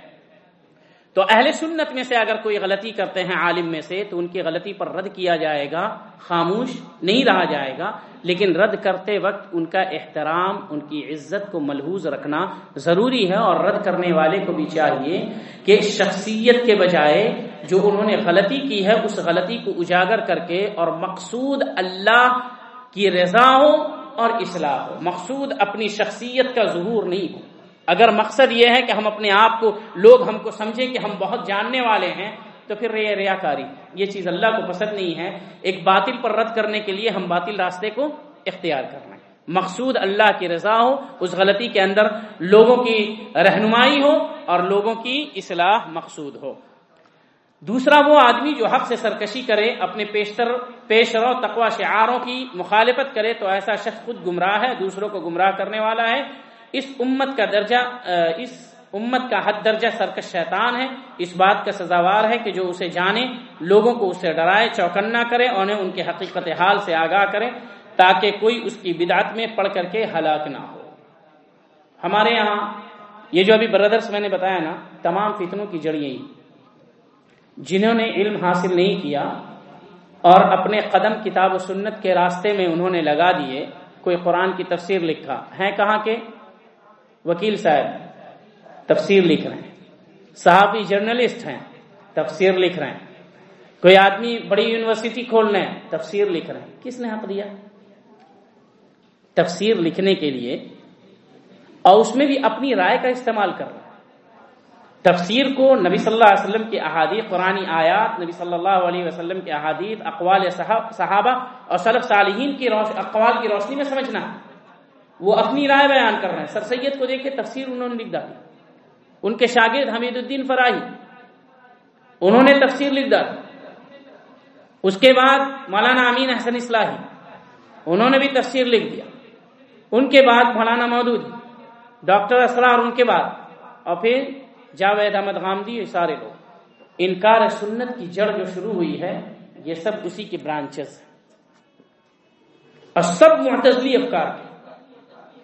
تو اہل سنت میں سے اگر کوئی غلطی کرتے ہیں عالم میں سے، تو ان کی غلطی پر رد کیا جائے گا، خاموش نہیں رہا جائے گا۔ لیکن رد کرتے وقت ان کا احترام، ان کی عزت کو ملحوظ رکھنا ضروری ہے اور رد کرنے والے کو بھی چاہیے کہ شخصیت کے بجائے جو انہوں نے غلطی کی ہے، اس غلطی کو اجاگر کر کے اور مقصود اللہ کی رضا ہو اور اصلاح ہو۔ مقصود اپنی شخصیت کا ظہور نہیں ہو۔ اگر مقصد یہ ہے کہ ہم اپنے آپ کو، لوگ ہم کو سمجھیں کہ ہم بہت جاننے والے ہیں، تو پھر یہ ریاکاری، یہ چیز اللہ کو پسند نہیں ہے۔ ایک باطل پر رد کرنے کے لیے ہم باطل راستے کو اختیار کرنا ہے مقصود اللہ کی رضا ہو، اس غلطی کے اندر لوگوں کی رہنمائی ہو اور لوگوں کی اصلاح مقصود ہو۔ دوسرا وہ آدمی جو حق سے سرکشی کرے، اپنے پیشتر پیش رو تقوا شعاروں کی مخالفت کرے، تو ایسا شخص خود گمراہ ہے، دوسروں کو گمراہ کرنے والا ہے۔ اس امت کا درجہ اس امت کا حد درجہ سرکش شیطان ہے۔ اس بات کا سزاوار ہے کہ جو اسے جانے، لوگوں کو اسے ڈرائے چوکنا کرے اور انہیں ان کے حقیقت حال سے آگاہ کرے تاکہ کوئی اس کی بدعت میں پڑھ کر کے ہلاک نہ ہو۔ ہمارے یہاں یہ جو ابھی بردرس میں نے بتایا نا، تمام فتنوں کی جڑی جنہوں نے علم حاصل نہیں کیا اور اپنے قدم کتاب و سنت کے راستے میں انہوں نے لگا دیے، کوئی قرآن کی تفسیر لکھا ہے کہاں کے؟ وکیل صاحب، تفسیر لکھ رہے ہیں۔ صحافی جرنلسٹ ہیں، تفسیر لکھ رہے ہیں۔ کوئی آدمی بڑی یونیورسٹی کھول رہے ہیں تفسیر لکھ رہے ہیں۔ کس نے حق دیا؟ تفسیر لکھنے کے لیے۔ اور اس میں بھی اپنی رائے کا استعمال کر رہے ہیں۔ تفسیر کو نبی صلی اللہ علیہ وسلم کی احادیث، قرآن آیات، نبی صلی اللہ علیہ وسلم کے احادیث، اقوال صحابہ اور صرف صالحین کی اقوال کی روشنی میں سمجھنا۔ وہ اپنی رائے بیان کر رہے ہیں۔ سر سید کو دیکھے تفسیر انہوں نے لکھ ڈالی۔ ان کے شاگرد حمید الدین فراہی، انہوں نے تفسیر لکھ ڈالی۔ اس کے بعد مولانا امین حسن اصلاحی، انہوں نے بھی تفسیر لکھ دیا۔ ان کے بعد مولانا مودودی، ڈاکٹر اسرار ان کے بعد۔ اور پھر جاوید احمد غامدی، یہ سارے لوگ۔ انکار سنت کی جڑ جو شروع ہوئی ہے، یہ سب اسی کی برانچز ہیں۔ اور سب معتزلی افکار کے۔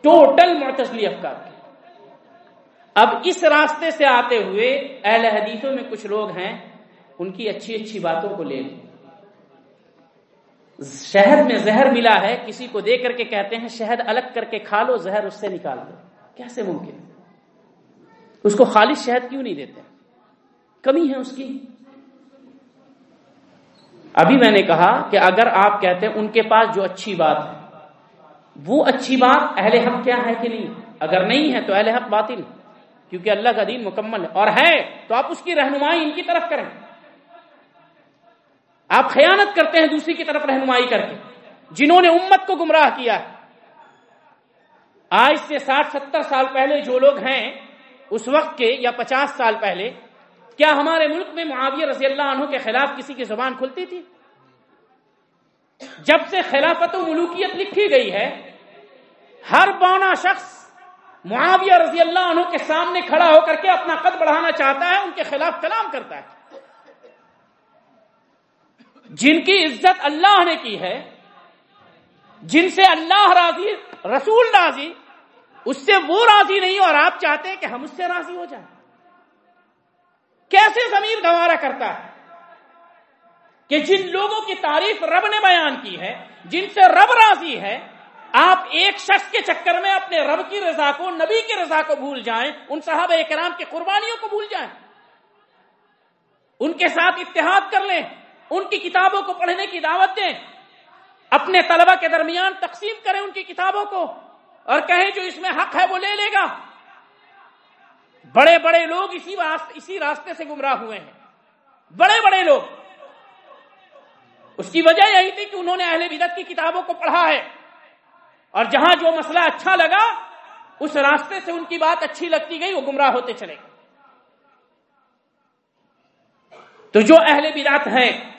ٹوٹل معتزلی افکار کے اب اس راستے سے آتے ہوئے اہل حدیثوں میں کچھ لوگ ہیں، ان کی اچھی اچھی باتوں کو لے لیں۔ شہد میں زہر ملا ہے، کسی کو دے کر کے کہتے ہیں، شہد الگ کر کے کھا لو، زہر اس سے نکال دو۔ کیسے ممکن؟ اس کو خالص شہد کیوں نہیں دیتے؟ کمی ہے اس کی۔ ابھی میں نے کہا کہ اگر آپ کہتے ہیں ان کے پاس جو اچھی بات ہے وہ اچھی بات اہل حق کیا ہے کہ نہیں؟ اگر نہیں ہے تو اہل حق باطل، کیونکہ اللہ کا دین مکمل ہے۔ اور ہے تو آپ اس کی رہنمائی ان کی طرف کریں۔ آپ خیانت کرتے ہیں دوسری کی طرف رہنمائی کر کے، جنہوں نے امت کو گمراہ کیا ہے۔ آج سے ساٹھ ستر سال پہلے جو لوگ ہیں، اس وقت کے یا پچاس سال پہلے، کیا ہمارے ملک میں معاویہ رضی اللہ عنہ کے خلاف کسی کی زبان کھلتی تھی؟ جب سے خلافت و ملوکیت لکھی گئی ہے ہر بانا شخص معاویہ رضی اللہ عنہ کے سامنے کھڑا ہو کر کے اپنا قد بڑھانا چاہتا ہے، ان کے خلاف کلام کرتا ہے۔ جن کی عزت اللہ نے کی ہے، جن سے اللہ راضی، رسول راضی، اس سے وہ راضی نہیں اور آپ چاہتے ہیں کہ ہم اس سے راضی ہو جائیں۔ کیسے ضمیر گوارا کرتا ہے؟ کہ جن لوگوں کی تعریف رب نے بیان کی ہے، جن سے رب راضی ہے آپ ایک شخص کے چکر میں اپنے رب کی رضا کو، نبی کی رضا کو بھول جائیں، ان صحابہ کرام کی قربانیوں کو بھول جائیں۔ ان کے ساتھ اتحاد کر لیں، ان کی کتابوں کو پڑھنے کی دعوت دیں۔ اپنے طلبہ کے درمیان تقسیم کریں ان کی کتابوں کو اور کہیں جو اس میں حق ہے وہ لے لے گا۔ بڑے بڑے لوگ اسی اسی راستے سے گمراہ ہوئے ہیں۔ بڑے بڑے لوگ۔ اس کی وجہ یہی تھی کہ انہوں نے اہل بدت کی کتابوں کو پڑھا ہے۔ اور جہاں جو مسئلہ اچھا لگا، اس راستے سے ان کی بات اچھی لگتی گئی، وہ گمراہ ہوتے چلے گئے۔ تو جو اہل بدات ہیں،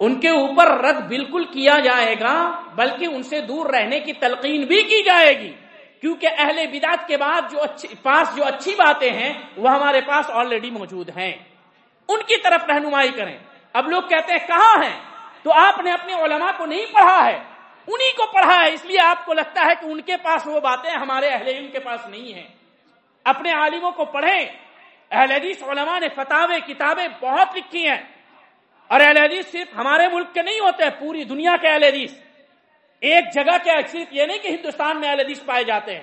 ان کے اوپر رد بالکل کیا جائے گا، بلکہ ان سے دور رہنے کی تلقین بھی کی جائے گی۔ کیونکہ اہل بدات کے بعد جو اچھی پاس جو اچھی باتیں ہیں، وہ ہمارے پاس آلریڈی موجود ہیں۔ ان کی طرف رہنمائی کریں۔ اب لوگ کہتے ہیں، کہاں ہیں؟ تو آپ نے اپنے علماء کو نہیں پڑھا ہے۔ انہی کو پڑھا ہے۔ اس لیے آپ کو لگتا ہے کہ ان کے پاس وہ باتیں ہمارے اہل علم کے پاس نہیں ہیں۔ اپنے عالموں کو پڑھیں۔ اہل حدیث علماء نے فتح کتابیں بہت لکھی ہیں۔ اور اہل حدیث صرف ہمارے ملک کے نہیں ہوتے، پوری دنیا کے اہل حدیث۔ ایک جگہ کے صرف یہ نہیں کہ ہندوستان میں اہل حدیث پائے جاتے ہیں۔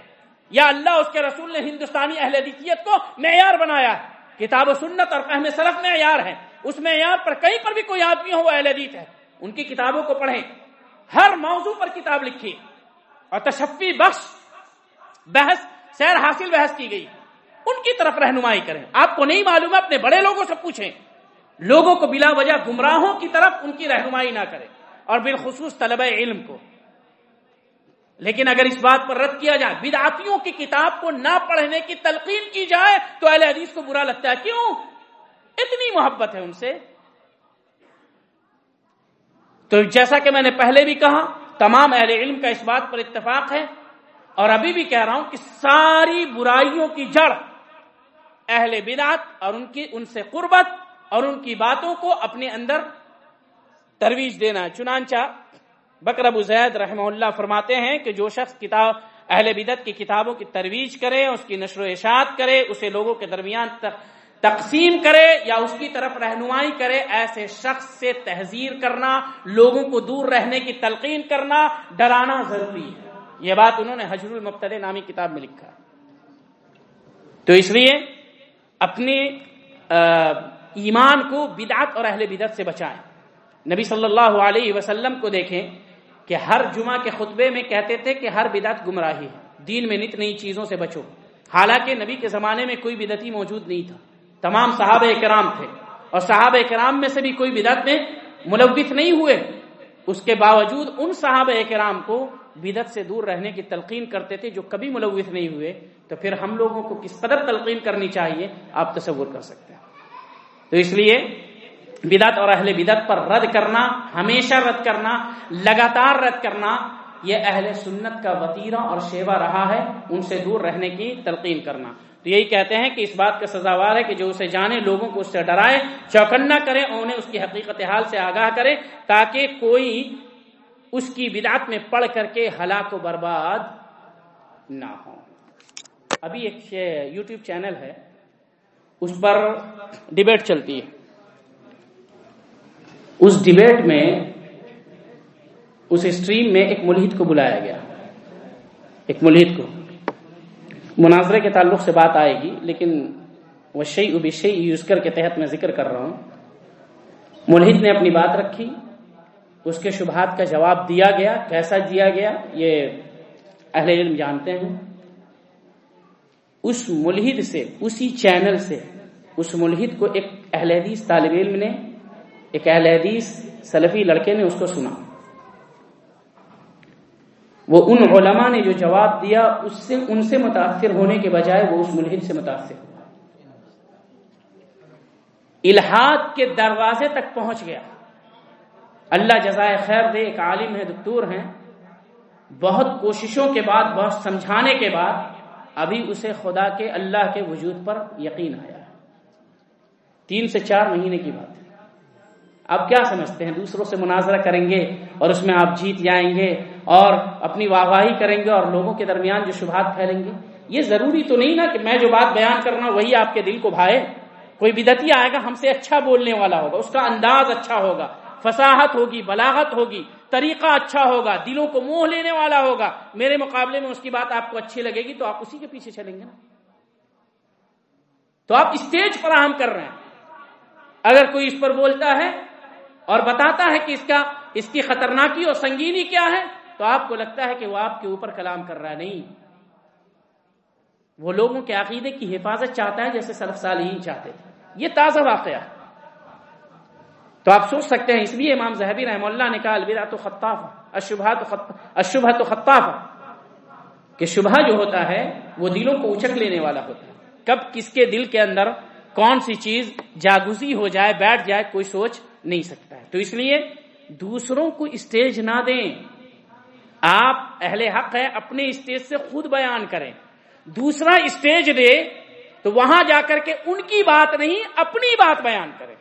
یا اللہ، اس کے رسول نے ہندوستانی اہل حدیثیت کو معیار بنایا ہے۔ کتاب و سنت اور فہم سلف معیار ہے اس معیار پر کہیں پر بھی کوئی آدمی ہو، وہ اہل حدیث ہے۔ ان کی کتابوں کو پڑھیں۔ ہر موضوع پر کتاب لکھی اور تشفی بخش، بحث، سیر حاصل، بحث کی گئی۔ ان کی طرف رہنمائی کریں۔ آپ کو نہیں معلوم ہے اپنے بڑے لوگوں سے پوچھیں۔ لوگوں کو بلا وجہ گمراہوں کی طرف ان کی رہنمائی نہ کریں۔ اور بالخصوص طلب علم کو۔ لیکن اگر اس بات پر رد کیا جائے بدعاتیوں کی کتاب کو نہ پڑھنے کی تلقین کی جائے، تو اہل حدیث کو برا لگتا ہے۔ کیوں؟ اتنی محبت ہے ان سے۔ تو جیسا کہ میں نے پہلے بھی کہا، تمام اہل علم کا اس بات پر اتفاق ہے۔ اور ابھی بھی کہہ رہا ہوں کہ ساری برائیوں کی جڑ اہل بدعت اور ان کی، ان سے قربت اور ان کی باتوں کو اپنے اندر ترویج دینا۔ چنانچہ بکر ابو زید رحمہ اللہ فرماتے ہیں کہ جو شخص کتاب، اہل بدت کی کتابوں کی ترویج کرے، اس کی نشر و اشاعت کرے، اسے لوگوں کے درمیان تقسیم کرے یا اس کی طرف رہنمائی کرے، ایسے شخص سے تحذیر کرنا، لوگوں کو دور رہنے کی تلقین کرنا ڈرانا ضروری ہے۔ یہ بات انہوں نے حجر المبتد نامی کتاب میں لکھا۔ تو اس لیے اپنے ایمان کو بدعت اور اہل بدعت سے بچائیں۔ نبی صلی اللہ علیہ وسلم کو دیکھیں کہ ہر جمعہ کے خطبے میں کہتے تھے کہ ہر بدعت گمراہی ہے۔ دین میں نت نئی چیزوں سے بچو۔ حالانکہ نبی کے زمانے میں کوئی بدعتی موجود نہیں تھا۔ تمام صحابہ کرام تھے اور صحابہ کرام میں سے بھی کوئی بدعت میں ملوث نہیں ہوئے۔ اس کے باوجود ان صحابہ کرام کو بدعت سے دور رہنے کی تلقین کرتے تھے جو کبھی ملوث نہیں ہوئے۔ تو پھر ہم لوگوں کو کس قدر تلقین کرنی چاہیے آپ تصور کر سکتے ہیں۔ تو اس لیے بدعت اور اہل بدعت پر رد کرنا، ہمیشہ رد کرنا، لگاتار رد کرنا، یہ اہل سنت کا وطیرہ اور شیوا رہا ہے۔ ان سے دور رہنے کی تلقین کرنا۔ تو یہی کہتے ہیں کہ اس بات کا سزاوار ہے کہ جو اسے جانے، لوگوں کو اس سے ڈرائے، چوکنا کرے، اور انہیں اس کی حقیقت حال سے آگاہ کرے تاکہ کوئی اس کی بدعت میں پڑھ کر کے ہلاک و برباد نہ ہو۔ ابھی ایک یوٹیوب چینل ہے، اس پر ڈبیٹ چلتی ہے۔ اس ڈبیٹ میں، اس اسٹریم میں ایک ملحد کو بلایا گیا۔ ایک ملحد کو۔ مناظرے کے تعلق سے بات آئے گی، لیکن وہ شعی ابی شعی یوز کر کے تحت میں ذکر کر رہا ہوں۔ ملحد نے اپنی بات رکھی، اس کے شبہات کا جواب دیا گیا، کیسا دیا گیا، یہ اہل علم جانتے ہیں۔ اس ملحد سے، اسی چینل سے، اس ملحد کو ایک اہل حدیث، طالب علم نے، ایک اہل حدیث، سلفی لڑکے نے اس کو سنا۔ وہ ان علماء نے جو جواب دیا، اس سے، ان سے متاثر ہونے کے بجائے وہ اس ملحد سے متاثر ہوا۔ الحاد کے دروازے تک پہنچ گیا۔ اللہ جزائے خیر دے، ایک عالم ہے، دکتور ہیں۔ بہت کوششوں کے بعد، بہت سمجھانے کے بعد، ابھی اسے خدا کے، اللہ کے وجود پر یقین آیا۔ تین سے چار مہینے کی بات ہے۔ آپ کیا سمجھتے ہیں؟ دوسروں سے مناظرہ کریں گے اور اس میں آپ جیت جائیں گے۔ اور اپنی واہواہی کریں گے اور لوگوں کے درمیان جو شبہات پھیلیں گے۔ یہ ضروری تو نہیں نا کہ میں جو بات بیان کرنا وہی آپ کے دل کو بھائے۔ کوئی بدتی آئے گا، ہم سے اچھا بولنے والا ہوگا، اس کا انداز اچھا ہوگا۔ فصاحت ہوگی، بلاغت ہوگی، طریقہ اچھا ہوگا، دلوں کو منہ لینے والا ہوگا۔ میرے مقابلے میں اس کی بات آپ کو اچھی لگے گی تو آپ اسی کے پیچھے چلیں گے نا۔ تو آپ اسٹیج فراہم کر رہے ہیں۔ اگر کوئی اس پر بولتا ہے اور بتاتا ہے کہ اس کا، اس کی خطرناکی اور سنگینی کیا ہے تو آپ کو لگتا ہے کہ وہ آپ کے اوپر کلام کر رہا نہیں. وہ لوگوں کے عقیدے کی حفاظت چاہتا ہے جیسے سلف صالحین چاہتے تھے. یہ تازہ واقعہ. تو آپ سوچ سکتے ہیں، اس لیے امام زہبی رحم اللہ نے کہا البرا تو خطاف اشبہ تو اشبہ تو خطاف. کہ شبہ جو ہوتا ہے، وہ دلوں کو اچک لینے والا ہوتا ہے. کب، کس کے دل کے اندر کون سی چیز جاگوزی ہو جائے، بیٹھ جائے، کوئی سوچ نہیں سکتا ہے. تو اس لیے دوسروں کو اسٹیج نہ دیں. آپ اہل حق ہے اپنے اسٹیج سے خود بیان کریں۔ دوسرا اسٹیج دے تو وہاں جا کر کے ان کی بات نہیں، اپنی بات بیان کریں۔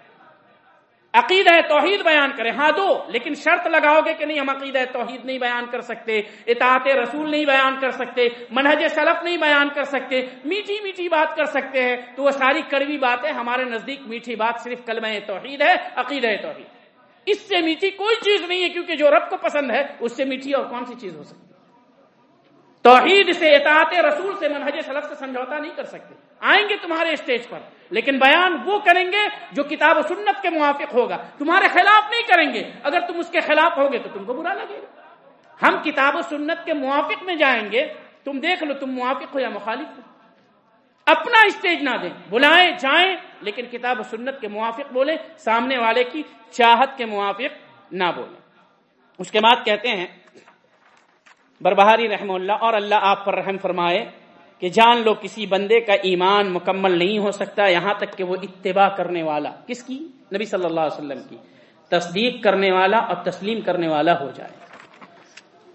عقید توحید بیان کرے ہاں دو، لیکن شرط لگاؤ گے کہ نہیں، ہم عقید توحید نہیں بیان کر سکتے، اطاعت رسول نہیں بیان کر سکتے، منہج سلف نہیں بیان کر سکتے۔ میٹھی میٹھی بات کر سکتے ہیں۔ تو وہ ساری کڑوی باتیں ہمارے نزدیک میٹھی بات صرف کلمہ توحید ہے عقید توحید۔ اس سے میٹھی کوئی چیز نہیں ہے، کیونکہ جو رب کو پسند ہے، اس سے میٹھی اور کون سی چیز ہو سکتی توحید سے اطاعت رسول سے منہج سلف سے سمجھوتا نہیں کر سکتے۔ آئیں گے تمہارے اسٹیج پر، لیکن بیان وہ کریں گے جو کتاب و سنت کے موافق ہوگا۔ تمہارے خلاف نہیں کریں گے۔ اگر تم اس کے خلاف ہوگے تو تم کو برا لگے گا۔ ہم کتاب و سنت کے موافق میں جائیں گے، تم دیکھ لو تم موافق ہو یا مخالف ہو۔ اپنا اسٹیج نہ دیں۔ بلائیں، جائیں لیکن کتاب و سنت کے موافق بولیں سامنے والے کی چاہت کے موافق نہ بولیں اس کے بعد کہتے ہیں، بربہاری رحم اللہ، اور اللہ آپ پر رحم فرمائے کہ جان لو کسی بندے کا ایمان مکمل نہیں ہو سکتا، یہاں تک کہ وہ اتباع کرنے والا۔ کس کی؟ نبی صلی اللہ علیہ وسلم کی۔ تصدیق کرنے والا اور تسلیم کرنے والا ہو جائے۔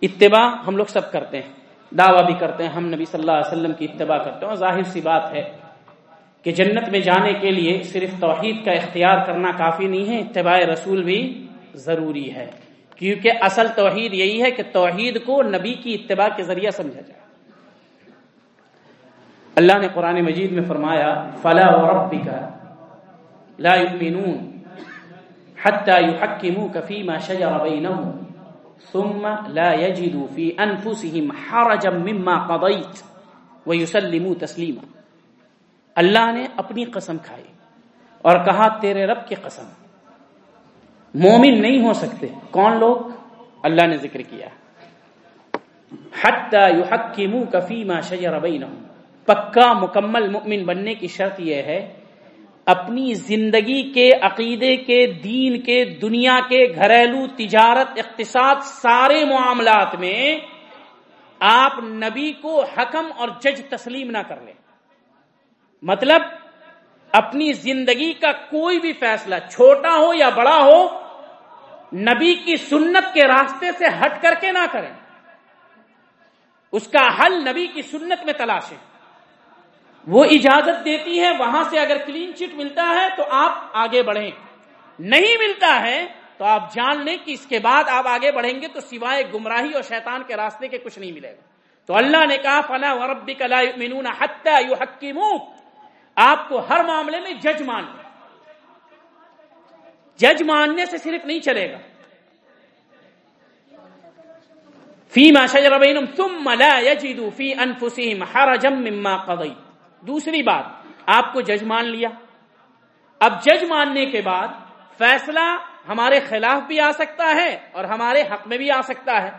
اتباع ہم لوگ سب کرتے ہیں، دعویٰ بھی کرتے ہیں، ہم نبی صلی اللہ علیہ وسلم کی اتباع کرتے ہیں۔ ظاہر سی بات ہے کہ جنت میں جانے کے لیے صرف توحید کا اختیار کرنا کافی نہیں ہے، اتباع رسول بھی ضروری ہے۔ کیونکہ اصل توحید یہی ہے کہ توحید کو نبی کی اتباع کے ذریعہ سمجھا جائے۔ اللہ نے قرآن مجید میں فرمایا، فلا وربک لا يؤمنون حتى يحكموك فيما شجر بينهم ثم لا يجدوا في انفسهم حرجا مما قضيت ويسلموا تسليما۔ اللہ نے اپنی قسم کھائی اور کہا تیرے رب کی قسم۔ مومن نہیں ہو سکتے۔ کون لوگ؟ اللہ نے ذکر کیا۔ حتی يحكموك فيما شجر بينهم پکا مکمل مؤمن بننے کی شرط یہ ہے، اپنی زندگی کے، عقیدے کے، دین کے، دنیا کے، گھریلو تجارت، اقتصاد، سارے معاملات میں آپ نبی کو حکم اور جج تسلیم نہ کر لیں۔ مطلب اپنی زندگی کا کوئی بھی فیصلہ، چھوٹا ہو یا بڑا ہو، نبی کی سنت کے راستے سے ہٹ کر کے نہ کریں۔ اس کا حل نبی کی سنت میں تلاش ہے۔ وہ اجازت دیتی ہے، وہاں سے اگر کلین چٹ ملتا ہے تو آپ آگے بڑھیں۔ نہیں ملتا ہے تو آپ جان لیں کہ اس کے بعد آپ آگے بڑھیں گے تو سوائے گمراہی اور شیطان کے راستے کے کچھ نہیں ملے گا۔ تو اللہ نے کہا، فلا وربی کلا مینون آپ کو ہر معاملے میں جج مان جج ماننے سے صرف نہیں چلے گا۔ فیما شجر بینم ثم لا یجدو فی انفسهم حرجا مما قضی دوسری بات، آپ کو جج مان لیا۔ اب جج ماننے کے بعد فیصلہ ہمارے خلاف بھی آ سکتا ہے اور ہمارے حق میں بھی آ سکتا ہے۔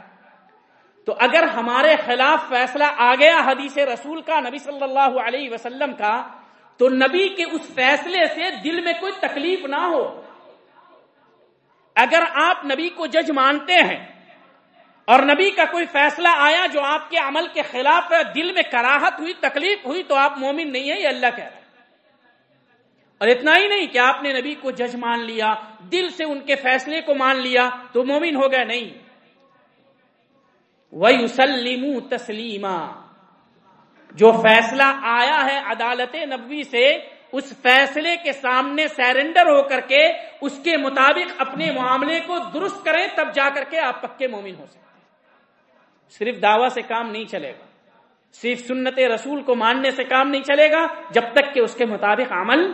تو اگر ہمارے خلاف فیصلہ آ گیا حدیث رسول کا، نبی صلی اللہ علیہ وسلم کا تو نبی کے اس فیصلے سے دل میں کوئی تکلیف نہ ہو۔ اگر آپ نبی کو جج مانتے ہیں اور نبی کا کوئی فیصلہ آیا جو آپ کے عمل کے خلاف دل میں کراہت ہوئی، تکلیف ہوئی، تو آپ مومن نہیں ہے یہ اللہ کہہ رہا ہے۔ اور اتنا ہی نہیں کہ آپ نے نبی کو جج مان لیا، دل سے ان کے فیصلے کو مان لیا، تو مومن ہو گیا نہیں۔ وَيُسَلِّمُ تسلیما جو فیصلہ آیا ہے عدالت نبوی سے، اس فیصلے کے سامنے سیرنڈر ہو کر کے اس کے مطابق اپنے معاملے کو درست کریں، تب جا کر کے آپ پکے مومن ہو سکتے صرف دعوی سے کام نہیں چلے گا۔ صرف سنت رسول کو ماننے سے کام نہیں چلے گا، جب تک کہ اس کے مطابق عمل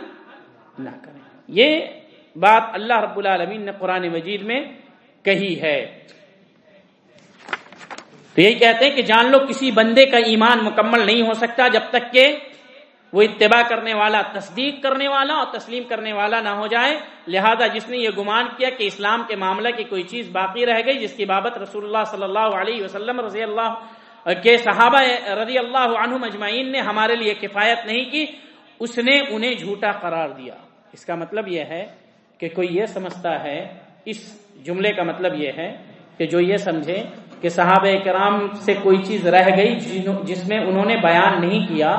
نہ کریں۔ یہ بات اللہ رب العالمین نے قرآن مجید میں کہی ہے۔ تو یہی کہتے ہیں کہ جان لو کسی بندے کا ایمان مکمل نہیں ہو سکتا جب تک کہ وہ اتباع کرنے والا، تصدیق کرنے والا اور تسلیم کرنے والا نہ ہو جائے۔ لہذا جس نے یہ گمان کیا کہ اسلام کے معاملہ کی کوئی چیز باقی رہ گئی، جس کی بابت رسول اللہ صلی اللہ علیہ وسلم رضی اللہ کے صحابہ رضی اللہ عنہ مجمعین نے ہمارے لیے کفایت نہیں کی، اس نے انہیں جھوٹا قرار دیا۔ اس کا مطلب یہ ہے کہ کوئی یہ سمجھتا ہے، اس جملے کا مطلب یہ ہے کہ جو یہ سمجھے کہ صحابہ کرام سے کوئی چیز رہ گئی جس میں انہوں نے بیان نہیں کیا،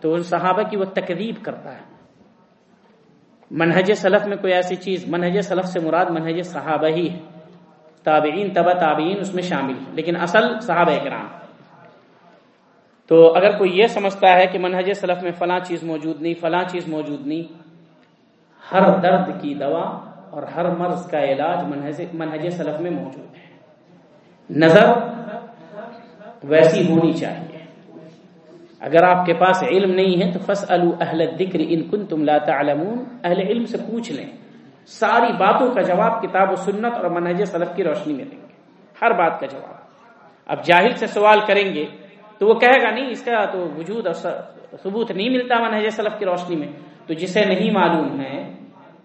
تو ان صحابہ کی وہ تقریب کرتا ہے۔ منہج سلف میں کوئی ایسی چیز، منہج سلف سے مراد منہج صحابہ ہی ہے۔ تابعین تبا تابعین اس میں شامل ہے لیکن اصل صحابہ اکرام تو اگر کوئی یہ سمجھتا ہے کہ منہج سلف میں فلاں چیز موجود نہیں، فلاں چیز موجود نہیں، ہر درد کی دوا اور ہر مرض کا علاج منہج سلف میں موجود ہے۔ نظر ویسی ہونی چاہیے۔ اگر آپ کے پاس علم نہیں ہے تو فص اہل ذکر ان کن تم لاتا اہل علم سے پوچھ لیں۔ ساری باتوں کا جواب کتاب و سنت اور منہج سلف کی روشنی میں دیں گے۔ ہر بات کا جواب۔ اب جاہل سے سوال کریں گے تو وہ کہے گا، نہیں، اس کا تو وجود اور ثبوت نہیں ملتا منہج سلف کی روشنی میں۔ تو جسے نہیں معلوم ہے،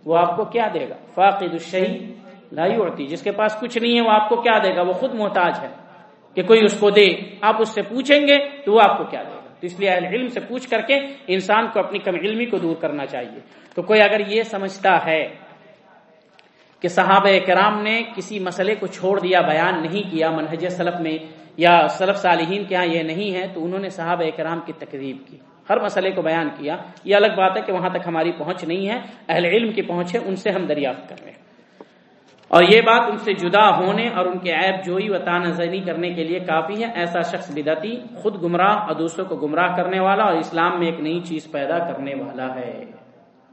وہ آپ کو کیا دے گا؟ فاقد الشہی لائی اڑتی جس کے پاس کچھ نہیں ہے، وہ آپ کو کیا دے گا؟ وہ خود محتاج ہے کہ کوئی اس کو دے۔ آپ اس سے پوچھیں گے تو وہ آپ کو کیا دے گا؟ تو اس لیے اہل علم سے پوچھ کر کے انسان کو اپنی کم علمی کو دور کرنا چاہیے۔ تو کوئی اگر یہ سمجھتا ہے کہ صحابہ کرام نے کسی مسئلے کو چھوڑ دیا، بیان نہیں کیا، منہج سلف میں یا سلف صالحین کے ہاں یہ نہیں ہے، تو انہوں نے صحابہ کرام کی تقریب کی، ہر مسئلے کو بیان کیا۔ یہ الگ بات ہے کہ وہاں تک ہماری پہنچ نہیں ہے، اہل علم کی پہنچ ہے، ان سے ہم دریافت کر رہے ہیں۔ اور یہ بات ان سے جدا ہونے اور ان کے عیب جوئی و تانزنی کرنے کے لیے کافی ہے ایسا شخص بدتی خود گمراہ اور دوسروں کو گمراہ کرنے والا اور اسلام میں ایک نئی چیز پیدا کرنے والا ہے۔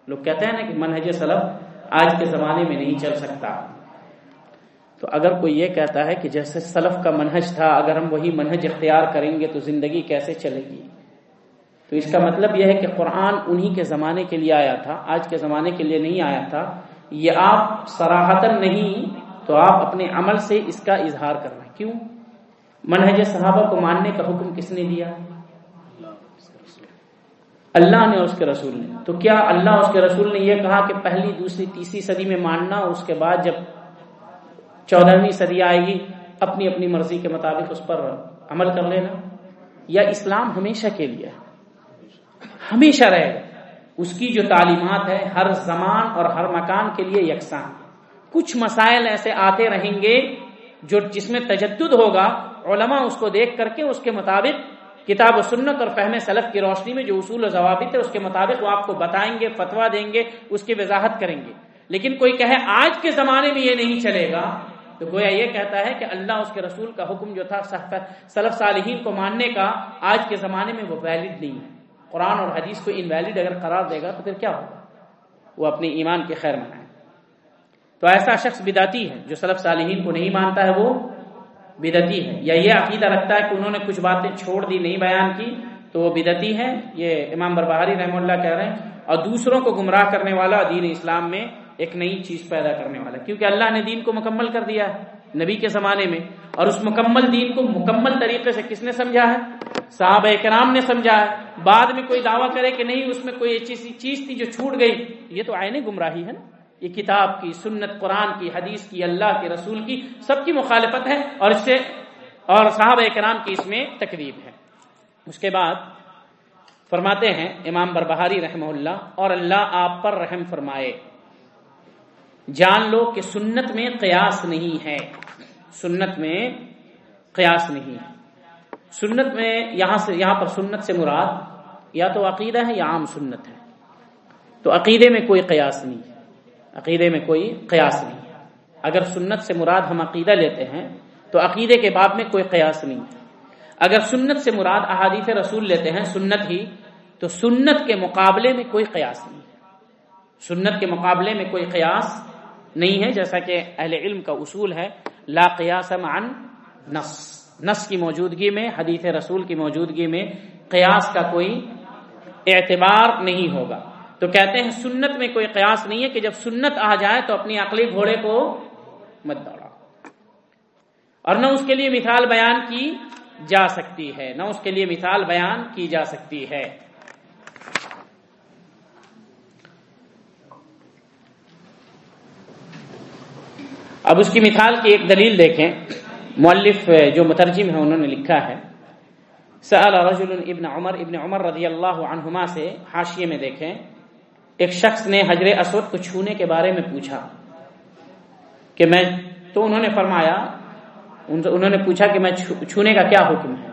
لوگ کہتے ہیں نا کہ منہج سلف آج کے زمانے میں نہیں چل سکتا۔ تو اگر کوئی یہ کہتا ہے کہ جیسے سلف کا منہج تھا، اگر ہم وہی منہج اختیار کریں گے تو زندگی کیسے چلے گی؟ تو اس کا مطلب یہ ہے کہ قرآن انہی کے زمانے کے لیے آیا تھا، آج کے زمانے کے لیے نہیں آیا تھا۔ یہ آپ سراہتن نہیں، تو آپ اپنے عمل سے اس کا اظہار کر رہے ہیں کیوں؟ منہج صحابہ کو ماننے کا حکم کس نے دیا؟ اللہ نے اس کے رسول نے۔ تو کیا اللہ اس کے رسول نے یہ کہا کہ پہلی، دوسری، تیسری صدی میں ماننا اس کے بعد جب چودہویں صدی آئے گی، اپنی اپنی مرضی کے مطابق اس پر عمل کر لینا۔ یا اسلام ہمیشہ کے لیے ہمیشہ رہے گا۔ اس کی جو تعلیمات ہے ہر زمان اور ہر مکان کے لیے یکساں کچھ مسائل ایسے آتے رہیں گے جو جس میں تجدد ہوگا، علماء اس کو دیکھ کر کے اس کے مطابق کتاب و سنت اور فہم سلف کی روشنی میں جو اصول و ضوابط ہے اس کے مطابق وہ آپ کو بتائیں گے فتوا دیں گے، اس کی وضاحت کریں گے۔ لیکن کوئی کہے آج کے زمانے میں یہ نہیں چلے گا، تو گویا یہ کہتا ہے کہ اللہ اس کے رسول کا حکم جو تھا سلف صالحین کو ماننے کا، آج کے زمانے میں وہ ویلڈ نہیں ہے۔ قرآن اور حدیث کو انویلڈ اگر قرار دے گا تو پھر کیا ہوگا؟ وہ اپنے ایمان کے خیر منائے۔ تو ایسا شخص بداتی ہے جو سلف صالحین کو نہیں مانتا ہے، وہ بدتی ہے۔ یا یہ عقیدہ رکھتا ہے کہ انہوں نے کچھ باتیں چھوڑ دی، نہیں بیان کی، تو وہ بدتی ہے یہ امام بربہاری رحم اللہ کہہ رہے ہیں۔ اور دوسروں کو گمراہ کرنے والا دین اسلام میں ایک نئی چیز پیدا کرنے والا کیونکہ اللہ نے دین کو مکمل کر دیا ہے۔ نبی کے زمانے میں اور اس مکمل دین کو مکمل طریقے سے کس نے سمجھا ہے؟ صحابہ کرام نے سمجھا ہے۔ بعد میں کوئی دعویٰ کرے کہ نہیں، اس میں کوئی ایسی چیز تھی جو چھوٹ گئی۔ یہ تو آئے گمراہی ہے نا۔ یہ کتاب کی، سنت قرآن کی، حدیث کی، اللہ کے رسول کی سب کی مخالفت ہے اور اس سے اور صحابہ کرام کی اس میں تقریب ہے۔ اس کے بعد فرماتے ہیں امام بربہاری رحمہ اللہ، اور اللہ آپ پر رحم فرمائے۔ جان لو کہ سنت میں قیاس نہیں ہے۔ سنت میں قیاس نہیں سنت میں یہاں سے یہاں پر سنت سے مراد یا تو عقیدہ ہے یا عام سنت ہے۔ تو عقیدے میں کوئی قیاس نہیں عقیدے میں کوئی قیاس نہیں اگر سنت سے مراد ہم عقیدہ لیتے ہیں، تو عقیدے کے باب میں کوئی قیاس نہیں اگر سنت سے مراد احادیث رسول لیتے ہیں، سنت ہی، تو سنت کے مقابلے میں کوئی قیاس نہیں سنت کے مقابلے میں کوئی قیاس نہیں ہے، جیسا کہ اہل علم کا اصول ہے۔ لا قیاس عن نص. نص کی موجودگی میں، حدیث رسول کی موجودگی میں قیاس کا کوئی اعتبار نہیں ہوگا۔ تو کہتے ہیں سنت میں کوئی قیاس نہیں ہے کہ جب سنت آ جائے تو اپنی عقلی گھوڑے کو مت دوڑا۔ اور نہ اس کے لیے مثال بیان کی جا سکتی ہے، نہ اس کے لیے مثال بیان کی جا سکتی ہے۔ اب اس کی مثال کی ایک دلیل دیکھیں۔ مؤلف جو مترجم ہے انہوں نے لکھا ہے۔ سأل رجل ابن عمر ابن عمر رضی اللہ عنہما سے حاشیے میں دیکھیں۔ ایک شخص نے حجر اسود کو چھونے کے بارے میں پوچھا کہ میں، تو انہوں نے فرمایا انہوں نے پوچھا کہ میں چھونے کا کیا حکم ہے؟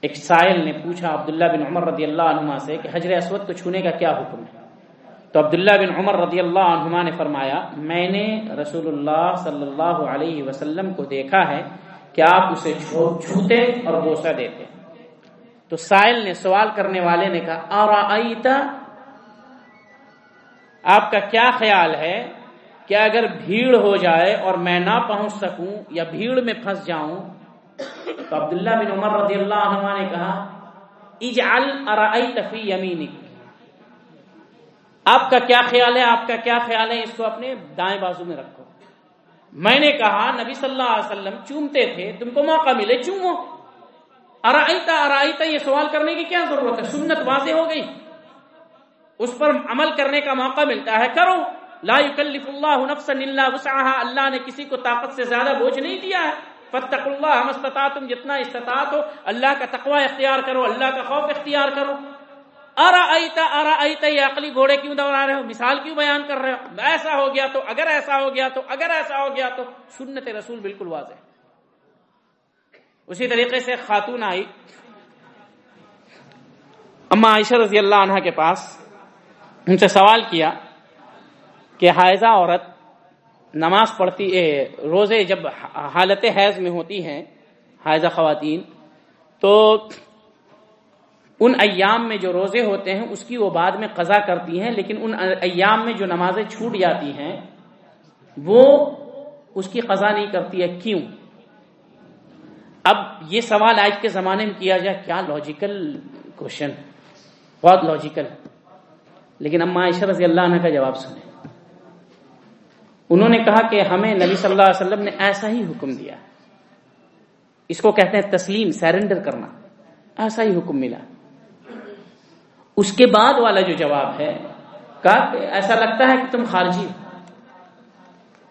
ایک سائل نے پوچھا عبداللہ بن عمر رضی اللہ عنہما سے کہ حجر اسود کو چھونے کا کیا حکم ہے؟ تو عبداللہ بن عمر رضی اللہ عنہما نے فرمایا، میں نے رسول اللہ صلی اللہ علیہ وسلم کو دیکھا ہے کہ آپ اسے چھوتے اور بوسا دیتے تو سائل نے سوال کرنے والے نے کہا اور آپ کا کیا خیال ہے کہ اگر بھیڑ ہو جائے اور میں نہ پہنچ سکوں یا بھیڑ میں پھنس جاؤں؟ تو عبداللہ بن عمر رضی اللہ عنہ نے کہا، اجعل تفی یمینی آپ کا کیا خیال ہے؟ آپ کا کیا خیال ہے؟ اس کو اپنے دائیں بازو میں رکھو۔ میں نے کہا، نبی صلی اللہ علیہ وسلم چومتے تھے، تم کو موقع ملے، چومو۔ ارائیتا ارائیتا یہ سوال کرنے کی کیا ضرورت ہے؟ سنت واضح ہو گئی۔ اس پر عمل کرنے کا موقع ملتا ہے، کرو۔ لا يكلف اللہ نفسا الا وسعها اللہ نے کسی کو طاقت سے زیادہ بوجھ نہیں دیا ہے۔ فتق اللہ مستطاعتم جتنا استطاعت ہو، اللہ کا تقوی اختیار کرو، اللہ کا خوف اختیار کرو۔ ارا ایتا ارا ایتا یہ عقلی گھوڑے کیوں دورا رہے ہو؟ مثال کیوں بیان کر رہے ہو؟ ایسا ہو گیا تو، اگر ایسا ہو گیا تو، اگر ایسا ہو گیا تو، سنت رسول بالکل واضح اسی طریقے سے خاتون آئی، اما عائشہ رضی اللہ عنہ کے پاس، ان سے سوال کیا کہ حائضہ عورت نماز پڑھتی روزے جب حالت حیض میں ہوتی ہیں حائضہ خواتین، تو ان ایام میں جو روزے ہوتے ہیں، اس کی وہ بعد میں قضا کرتی ہیں، لیکن ان ایام میں جو نمازیں چھوٹ جاتی ہیں، وہ اس کی قضا نہیں کرتی ہے۔ کیوں؟ اب یہ سوال آج کے زمانے میں کیا جائے؟ کیا لاجیکل کوشچن بہت لاجیکل لیکن اما عائشہ رضی اللہ عنہ کا جواب سنیں۔ انہوں نے کہا کہ ہمیں نبی صلی اللہ علیہ وسلم نے ایسا ہی حکم دیا۔ اس کو کہتے ہیں تسلیم، سیرنڈر کرنا۔ ایسا ہی حکم ملا۔ اس کے بعد والا جو جواب ہے کہا کہ ایسا لگتا ہے کہ تم خارجی ہو۔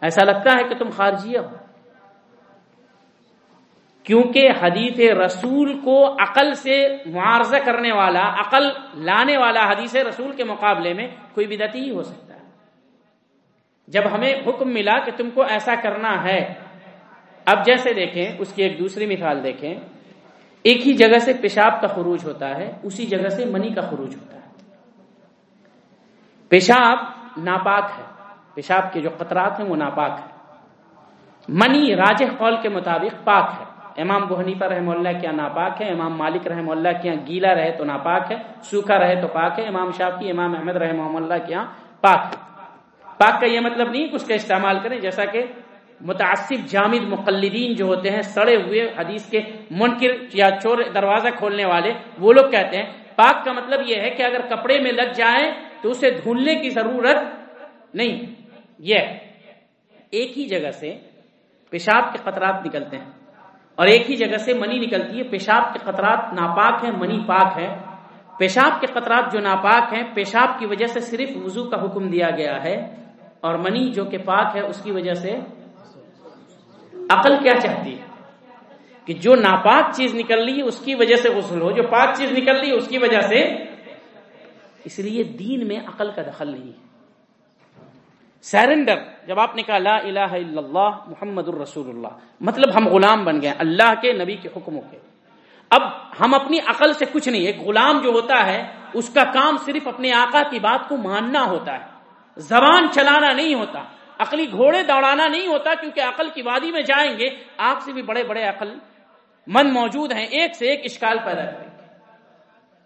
ایسا لگتا ہے کہ تم خارجی ہو۔ کیونکہ حدیث رسول کو عقل سے معارضہ کرنے والا، عقل لانے والا حدیث رسول کے مقابلے میں کوئی بدتی ہی ہو سکتا۔ ہے جب ہمیں حکم ملا کہ تم کو ایسا کرنا ہے، اب جیسے دیکھیں، اس کی ایک دوسری مثال دیکھیں۔ ایک ہی جگہ سے پیشاب کا خروج ہوتا ہے، اسی جگہ سے منی کا خروج ہوتا ہے۔ پیشاب ناپاک ہے۔ پیشاب کے جو قطرات ہیں وہ ناپاک ہے منی راج قول کے مطابق پاک ہے۔ امام بہنی پر رحم اللہ کیا ناپاک ہے، امام مالک رحم اللہ کیا گیلا رہے تو ناپاک ہے، سوکھا رہے تو پاک ہے، امام شافی امام احمد رحم اللہ کیا پاک پاک کا یہ مطلب نہیں کہ اس کا استعمال کریں، جیسا کہ متعصب جامد مقلدین جو ہوتے ہیں، سڑے ہوئے حدیث کے منکر یا چور دروازہ کھولنے والے، وہ لوگ کہتے ہیں، پاک کا مطلب یہ ہے کہ اگر کپڑے میں لگ جائیں تو اسے دھلنے کی ضرورت نہیں۔ یہ ایک ہی جگہ سے پیشاب کے قطرات نکلتے ہیں۔ اور ایک ہی جگہ سے منی نکلتی ہے، پیشاب کے قطرات ناپاک ہیں، منی پاک ہے پیشاب کے قطرات جو ناپاک ہیں، پیشاب کی وجہ سے صرف وضو کا حکم دیا گیا ہے۔ اور منی جو کہ پاک ہے، اس کی وجہ سے عقل کیا چاہتی ہے؟ کہ جو ناپاک چیز نکل رہی ہے، اس کی وجہ سے غسل ہو، جو پاک چیز نکل رہی ہے، اس کی وجہ سے۔ اس لیے دین میں عقل کا دخل نہیں ہے۔ سیرنڈر، جب آپ نے کہا لا الہ الا اللہ، محمد الرسول اللہ مطلب ہم غلام بن گئے، اللہ کے نبی کے حکموں کے۔ اب ہم اپنی عقل سے کچھ نہیں، ایک غلام جو ہوتا ہے، اس کا کام صرف اپنے آقا کی بات کو ماننا ہوتا ہے۔ زبان چلانا نہیں ہوتا۔ عقلی گھوڑے دوڑانا نہیں ہوتا کیونکہ عقل کی وادی میں جائیں گے۔ آپ سے بھی بڑے بڑے عقل من موجود ہیں، ایک سے ایک اشکال پیدا کریں گے۔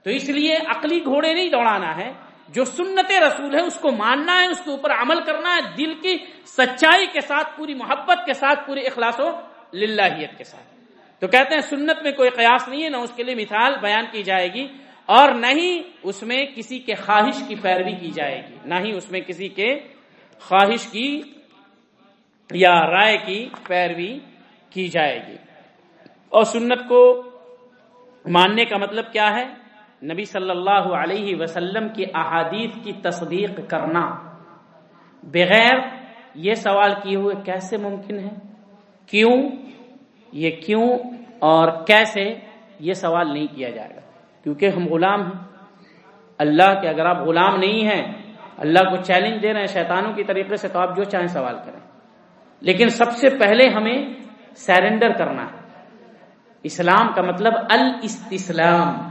تو اس لیے عقلی گھوڑے نہیں دوڑانا ہے، جو سنت رسول ہے اس کو ماننا ہے، اس کے اوپر عمل کرنا ہے، دل کی سچائی کے ساتھ، پوری محبت کے ساتھ، پوری اخلاص و للہیت کے ساتھ۔ تو کہتے ہیں سنت میں کوئی قیاس نہیں ہے، نہ اس کے لیے مثال بیان کی جائے گی اور نہ ہی اس میں کسی کے خواہش کی پیروی کی جائے گی، نہ ہی اس میں کسی کے خواہش کی یا رائے کی پیروی کی جائے گی۔ اور سنت کو ماننے کا مطلب کیا ہے؟ نبی صلی اللہ علیہ وسلم کی احادیث کی تصدیق کرنا۔ بغیر یہ سوال کیے ہوئے کیسے ممکن ہے؟ کیوں؟ یہ کیوں؟ اور کیسے یہ سوال نہیں کیا جائے گا؟ کیونکہ ہم غلام ہیں۔ اللہ کے اگر آپ غلام نہیں ہیں اللہ کو چیلنج دے رہے ہیں شیطانوں کی طریقے سے، تو آپ جو چاہیں سوال کریں۔ لیکن سب سے پہلے ہمیں سیرنڈر کرنا ہے۔ اسلام کا مطلب الاستسلام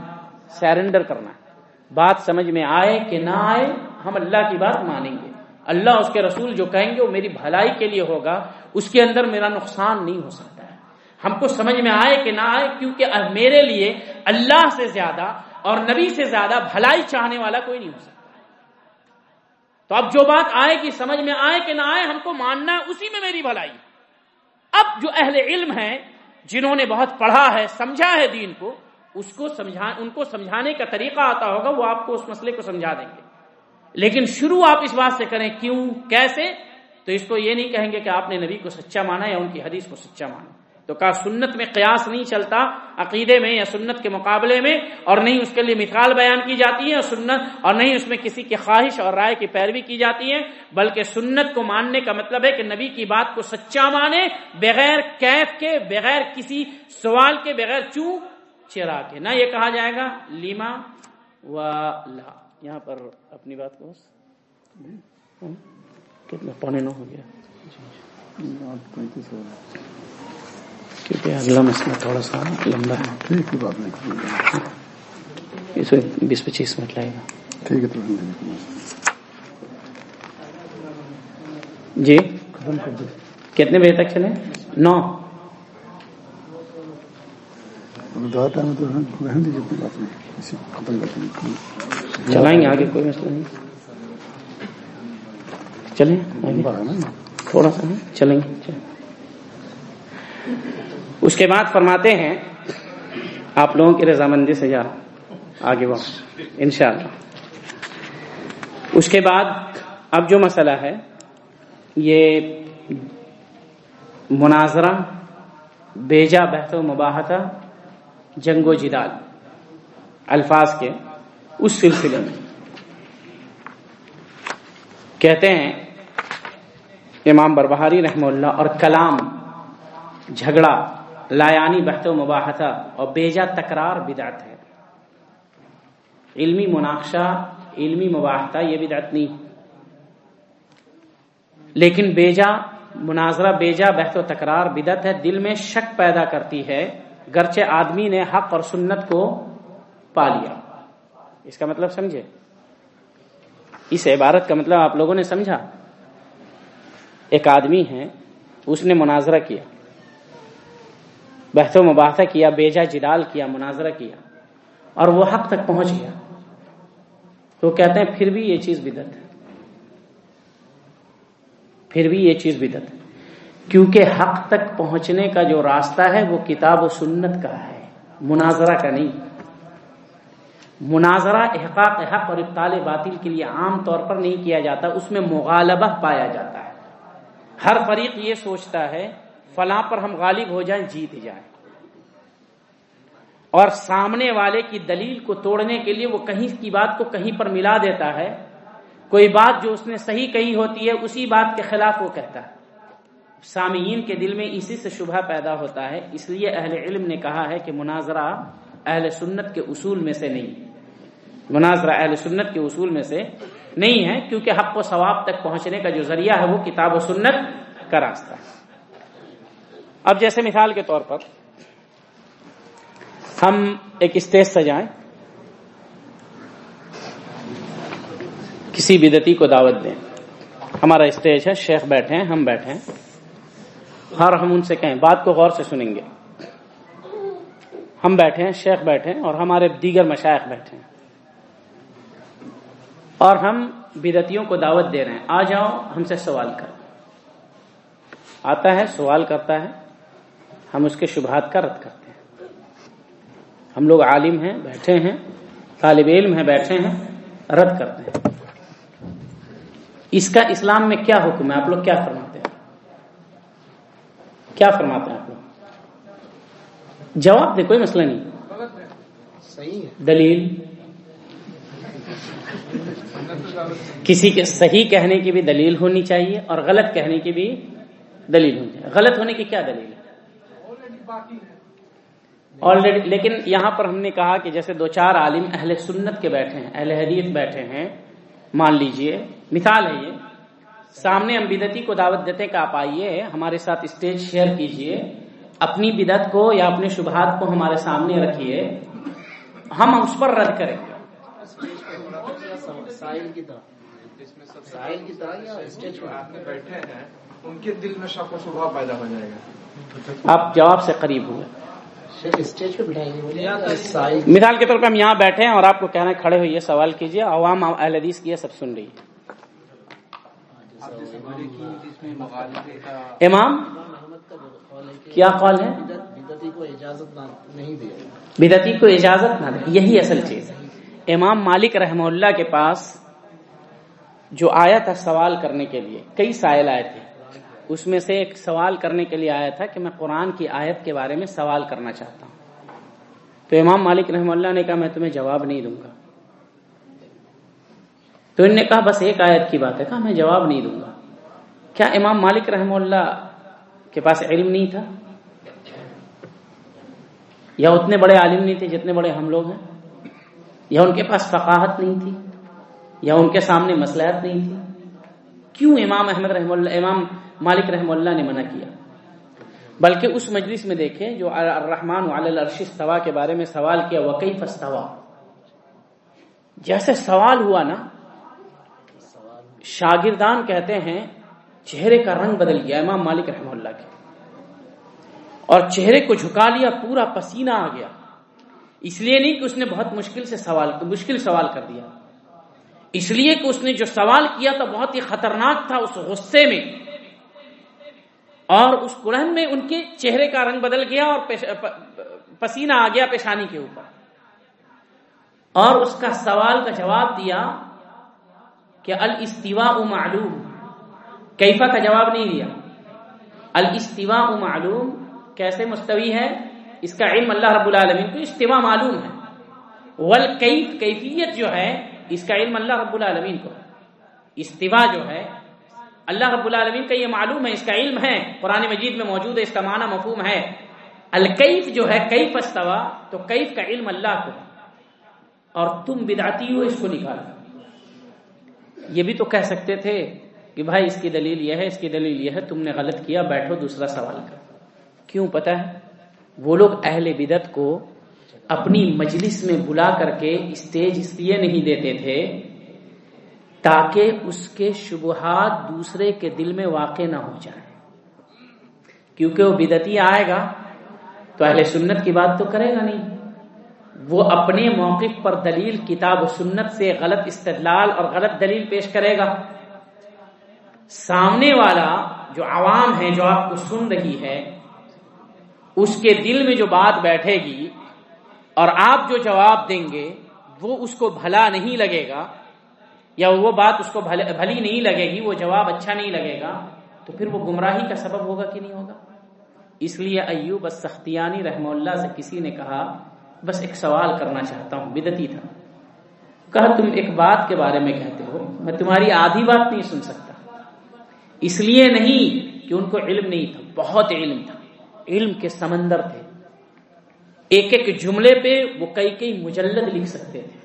سیرنڈر کرنا ہے۔ بات سمجھ میں آئے کہ نہ آئے، ہم اللہ کی بات مانیں گے۔ اللہ اس کے رسول جو کہیں گے، وہ میری بھلائی کے لیے ہوگا۔ اس کے اندر میرا نقصان نہیں ہو سکتا ہے۔ ہم کو سمجھ میں آئے کہ نہ آئے، کیونکہ میرے لیے اللہ سے زیادہ اور نبی سے زیادہ بھلائی چاہنے والا کوئی نہیں ہو سکتا۔ تو اب جو بات آئے کہ سمجھ میں آئے کہ نہ آئے، ہم کو ماننا ہے، اسی میں میری بھلائی۔ اب جو اہل علم ہیں، جنہوں نے بہت پڑھا ہے، سمجھا ہے دین کو، اس کو سمجھا، ان کو سمجھانے کا طریقہ آتا ہوگا، وہ آپ کو اس مسئلے کو سمجھا دیں گے۔ لیکن شروع آپ اس بات سے کریں، کیوں، کیسے؟ تو اس کو یہ نہیں کہیں گے کہ آپ نے نبی کو سچا مانا یا ان کی حدیث کو سچا مانا۔ تو کہا سنت میں قیاس نہیں چلتا عقیدے میں یا سنت کے مقابلے میں اور نہیں اس کے لیے مثال بیان کی جاتی ہے اور سنت اور نہیں اس میں کسی کی خواہش اور رائے کی پیروی کی جاتی ہے بلکہ سنت کو ماننے کا مطلب ہے کہ نبی کی بات کو سچا مانے بغیر کیف کے بغیر کسی سوال کے بغیر چوں چرا کے نہ یہ کہا جائے گا لیما و لا یہاں پر اپنی بات کو کتنا پونے نو ہو گیا؟ جی، جی۔ کیونکہ اگلا مسئلہ تھوڑا سا لمبا ہے۔ بات نہیں اس میں بیس پچیس منٹ لگے گا۔ ٹھیک ہے جی؟ کتنے بجے تک چلے؟ نو۔ چلائیں گے آگے کوئی مسئلہ نہیں۔ چلیں۔ تھوڑا سا چلیں گے۔ اس کے بعد فرماتے ہیں، آپ لوگوں کی رضامندی سے جا آگے بڑھ انشاءاللہ۔ اس کے بعد اب جو مسئلہ ہے، یہ مناظرہ، بیجا بحث و مباحثہ، جنگ و جدال الفاظ کے اس سلسلے میں۔ کہتے ہیں، امام بربہاری رحمہ اللہ اور کلام جھگڑا لایانی بحث و مباحثہ اور بیجا تکرار بدعت ہے۔ علمی مناقشہ، علمی مباحثہ یہ بدعت نہیں۔ لیکن بیجا مناظرہ، بیجا بحث و تکرار بدعت ہے، دل میں شک پیدا کرتی ہے۔ گرچہ آدمی نے حق اور سنت کو پا لیا۔ اس کا مطلب سمجھے؟ اس عبارت کا مطلب آپ لوگوں نے سمجھا؟ ایک آدمی ہے، اس نے مناظرہ کیا۔ بحث و مباحثہ کیا، بیجا، جدال کیا، مناظرہ کیا، اور وہ حق تک پہنچ گیا۔ تو کہتے ہیں پھر بھی یہ چیز بدت ہے۔ پھر بھی یہ چیز بدت ہے۔ کیونکہ حق تک پہنچنے کا جو راستہ ہے وہ کتاب و سنت کا ہے، مناظرہ کا نہیں۔ مناظرہ احقاق حق اور ابتال باطل کے لیے عام طور پر نہیں کیا جاتا، اس میں مغالبہ پایا جاتا ہے۔ ہر فریق یہ سوچتا ہے فلاں پر ہم غالب ہو جائیں، جیت جائیں۔ اور سامنے والے کی دلیل کو توڑنے کے لیے وہ کہیں کی بات کو کہیں پر ملا دیتا ہے۔ کوئی بات جو اس نے صحیح کہی ہوتی ہے، اسی بات کے خلاف وہ کہتا ہے۔ سامعین کے دل میں اسی سے شبہ پیدا ہوتا ہے۔ اس لیے اہل علم نے کہا ہے کہ مناظرہ اہل سنت کے اصول میں سے نہیں۔ مناظرہ اہل سنت کے اصول میں سے نہیں ہے، کیونکہ حق و ثواب تک پہنچنے کا جو ذریعہ ہے وہ کتاب و سنت کا راستہ ہے۔ اب جیسے مثال کے طور پر ہم ایک اسٹیج سجائیں کسی بدتی کو دعوت دیں۔ ہمارا اسٹیج ہے، شیخ بیٹھے ہیں، ہم بیٹھے ہیں۔ اور ہم ان سے کہیں، بات کو غور سے سنیں گے۔ ہم بیٹھے ہیں، شیخ بیٹھے ہیں اور ہمارے دیگر مشائق بیٹھے ہیں۔ اور ہم بدتیوں کو دعوت دے رہے ہیں۔ آ جاؤ، ہم سے سوال کر۔ آتا ہے، سوال کرتا ہے۔ ہم اس کے شبہات کا رد کرتے ہیں۔ ہم لوگ عالم ہیں بیٹھے ہیں طالب علم ہیں بیٹھے ہیں رد کرتے ہیں۔ اس کا اسلام میں کیا حکم ہے؟ آپ لوگ کیا فرماتے ہیں؟ کیا فرماتے ہیں آپ لوگ؟ جواب دے کوئی مسئلہ نہیں۔ دلیل۔ کسی کے صحیح کہنے کی بھی دلیل ہونی چاہیے اور غلط کہنے کی بھی دلیل ہونی چاہیے۔ غلط ہونے کی کیا دلیل آلریڈی لیکن یہاں پر ہم نے کہا کہ جیسے دو چار عالم اہل سنت کے بیٹھے ہیں اہل حدیث بیٹھے ہیں مان لیجیے مثال ہے یہ۔ سامنے ہم بدتی کو دعوت دیتے کہ آپ آئیے ہمارے ساتھ اسٹیج شیئر کیجیے اپنی بدت کو یا اپنے شبہات کو ہمارے سامنے رکھیے۔ ہم اس پر رد کریں گے۔ بیٹھے ہیں۔ ان کے دل میں شک و شبہ پیدا ہو جائے گا۔ آپ جواب سے قریب ہوئے مثال کے طور پہ ہم یہاں بیٹھے ہیں اور آپ کو کہنا ہے کھڑے ہوئیے سوال کیجیے۔ عوام اہل حدیث کی سب سن رہی ہے۔ امام کیا قول ہے؟ بدتی کو اجازت نہیں دیا۔ بدتی کو اجازت نہ دے۔ یہی اصل چیز ہے۔ امام مالک رحمہ اللہ کے پاس جو آیا تھا سوال کرنے کے لیے کئی سائل آئے تھے۔ اس میں سے ایک سوال کرنے کے لیے آیا تھا کہ میں قرآن کی آیت کے بارے میں سوال کرنا چاہتا ہوں۔ تو امام مالک رحمہ اللہ نے کہا، میں تمہیں جواب نہیں دوں گا۔ تو ان نے کہا، بس ایک آیت کی بات ہے۔ کہا، میں جواب نہیں دوں گا۔ کیا امام مالک رحمہ اللہ کے پاس علم نہیں تھا؟ یا اتنے بڑے عالم نہیں تھے جتنے بڑے ہم لوگ ہیں؟ یا ان کے پاس فقاہت نہیں تھی؟ یا ان کے سامنے مسلحت نہیں تھی؟ کیوں امام احمد رحم اللہ، امام مالک رحم اللہ نے منع کیا۔ بلکہ اس مجلس میں دیکھیں جو الرحمن الرش استوا کے بارے میں سوال کیا وقی فستوا جیسے سوال ہوا نا، شاگردان کہتے ہیں، چہرے کا رنگ بدل گیا امام مالک رحم اللہ کے۔ اور چہرے کو جھکا لیا، پورا پسینہ آ گیا۔ اس لیے نہیں کہ اس نے بہت مشکل سے سوال، مشکل سوال کر دیا۔ اس لیے کہ اس نے جو سوال کیا تھا بہت ہی خطرناک تھا اس غصے میں۔ اور اس قرآن میں ان کے چہرے کا رنگ بدل گیا اور پسینہ آ گیا پیشانی کے اوپر۔ اور اس کا سوال کا جواب دیا کہ الاستواء معلوم۔ کیفا کا جواب نہیں دیا۔ الاستواء معلوم کیسے مستوی ہے؟ اس کا علم اللہ رب العالمین کو استوا معلوم ہے۔ والکیف، کیفیت جو ہے، اس کا علم اللہ رب العالمین کو۔ استوا جو ہے اللہ رب العالمین کا یہ معلوم ہے، اس کا علم ہے، قرآن مجید میں موجود ہے، اس کا معنی مفہوم ہے۔ الکیف جو ہے، کیف استوا تو کیف کا علم اللہ کو۔ اور تم بدعتی ہو، اس کو نکالا۔ یہ بھی تو کہہ سکتے تھے کہ بھائی، اس کی دلیل یہ ہے، اس کی دلیل یہ ہے، تم نے غلط کیا، بیٹھو، دوسرا سوال کر کیوں پتا ہے؟ وہ لوگ اہل بدت کو اپنی مجلس میں بلا کر کے اسٹیج اس لیے نہیں دیتے تھے۔ تاکہ اس کے شبہات دوسرے کے دل میں واقع نہ ہو جائے کیونکہ وہ بدتی آئے گا، تو اہل سنت کی بات تو کرے گا نہیں۔ وہ اپنے موقف پر دلیل کتاب و سنت سے غلط استدلال اور غلط دلیل پیش کرے گا۔ سامنے والا جو عوام ہے، جو آپ کو سن رہی ہے، اس کے دل میں جو بات بیٹھے گی اور آپ جو جواب دیں گے، وہ اس کو بھلا نہیں لگے گا۔ یا وہ بات اس کو بھلی نہیں لگے گی، وہ جواب اچھا نہیں لگے گا، تو پھر وہ گمراہی کا سبب ہوگا کہ نہیں ہوگا؟ اس لیے ایوب سختیانی رحم اللہ سے کسی نے کہا، بس ایک سوال کرنا چاہتا ہوں، بدتی تھا۔ کہا، تم ایک بات کے بارے میں کہتے ہو، میں تمہاری آدھی بات نہیں سن سکتا۔ اس لیے نہیں کہ ان کو علم نہیں تھا، بہت علم تھا۔ علم کے سمندر تھے۔ ایک ایک جملے پہ وہ کئی کئی مجلد لکھ سکتے تھے۔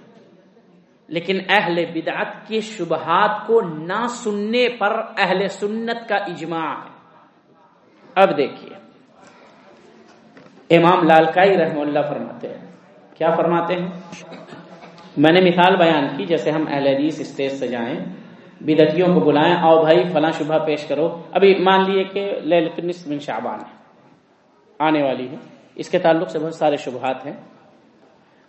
لیکن اہل بدعت کے شبہات کو نہ سننے پر اہل سنت کا اجماع ہے۔ اب دیکھیے۔ امام لالکائی رحم اللہ فرماتے ہیں۔ کیا فرماتے ہیں؟ میں نے مثال بیان کی، جیسے ہم اہل حدیث اسٹیج سے جائیں بدتیوں کو بلائیں، آؤ بھائی فلاں شبہ پیش کرو۔ ابھی مان لیے کہ للت نصف من شعبان ہے، آنے والی ہے۔ اس کے تعلق سے بہت سارے شبہات ہیں۔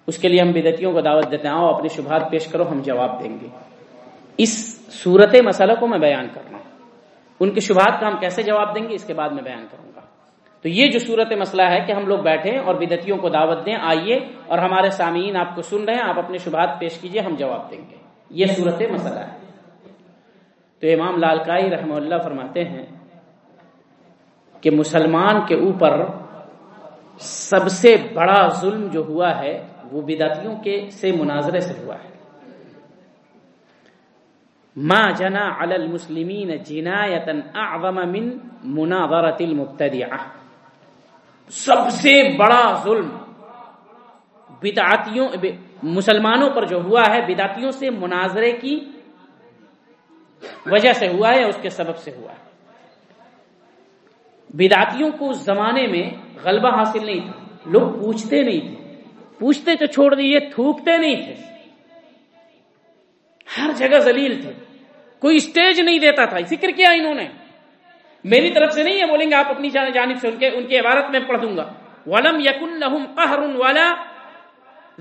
اس کے لیے ہم بدتیوں کو دعوت دیتے ہیں، آؤ اپنی شبہات پیش کرو، ہم جواب دیں گے۔ اس صورت مسئلہ کو میں بیان کرنا ہوں۔ ان کے شبہات کا ہم کیسے جواب دیں گے، اس کے بعد میں بیان کروں گا۔ تو یہ جو صورت مسئلہ ہے کہ ہم لوگ بیٹھیں اور بدتیوں کو دعوت دیں، آئیے اور ہمارے سامعین آپ کو سن رہے ہیں، آپ اپنے شبہات پیش کیجیے، ہم جواب دیں گے۔ یہ صورت مسئلہ ہے۔ تو امام لالکائی رحمہ اللہ فرماتے ہیں کہ مسلمان کے اوپر سب سے بڑا ظلم جو ہوا ہے وہ بدعتیوں کے سے مناظرے سے ہوا ہے۔ ما جنا علی المسلمین جنایتا اعظم من مناظرت المبتدعہ۔ سب سے بڑا ظلم بدعتیوں، مسلمانوں پر جو ہوا ہے، بدعتیوں سے مناظرے کی وجہ سے ہوا ہے، اس کے سبب سے ہوا ہے۔ بدعتیوں کو اس زمانے میں غلبہ حاصل نہیں تھا، لوگ پوچھتے نہیں تھے۔ پوچھتے تو چھوڑ دیے، تھوکتے نہیں تھے۔ ہر جگہ ذلیل تھے۔ کوئی اسٹیج نہیں دیتا تھا۔ فکر کیا انہوں نے؟ میری طرف سے نہیں ہے، بولیں گے آپ اپنی جانب سے ان کے ان کی عبارت میں پڑھ دوں گا۔ ولم یکن لهم قهر ولا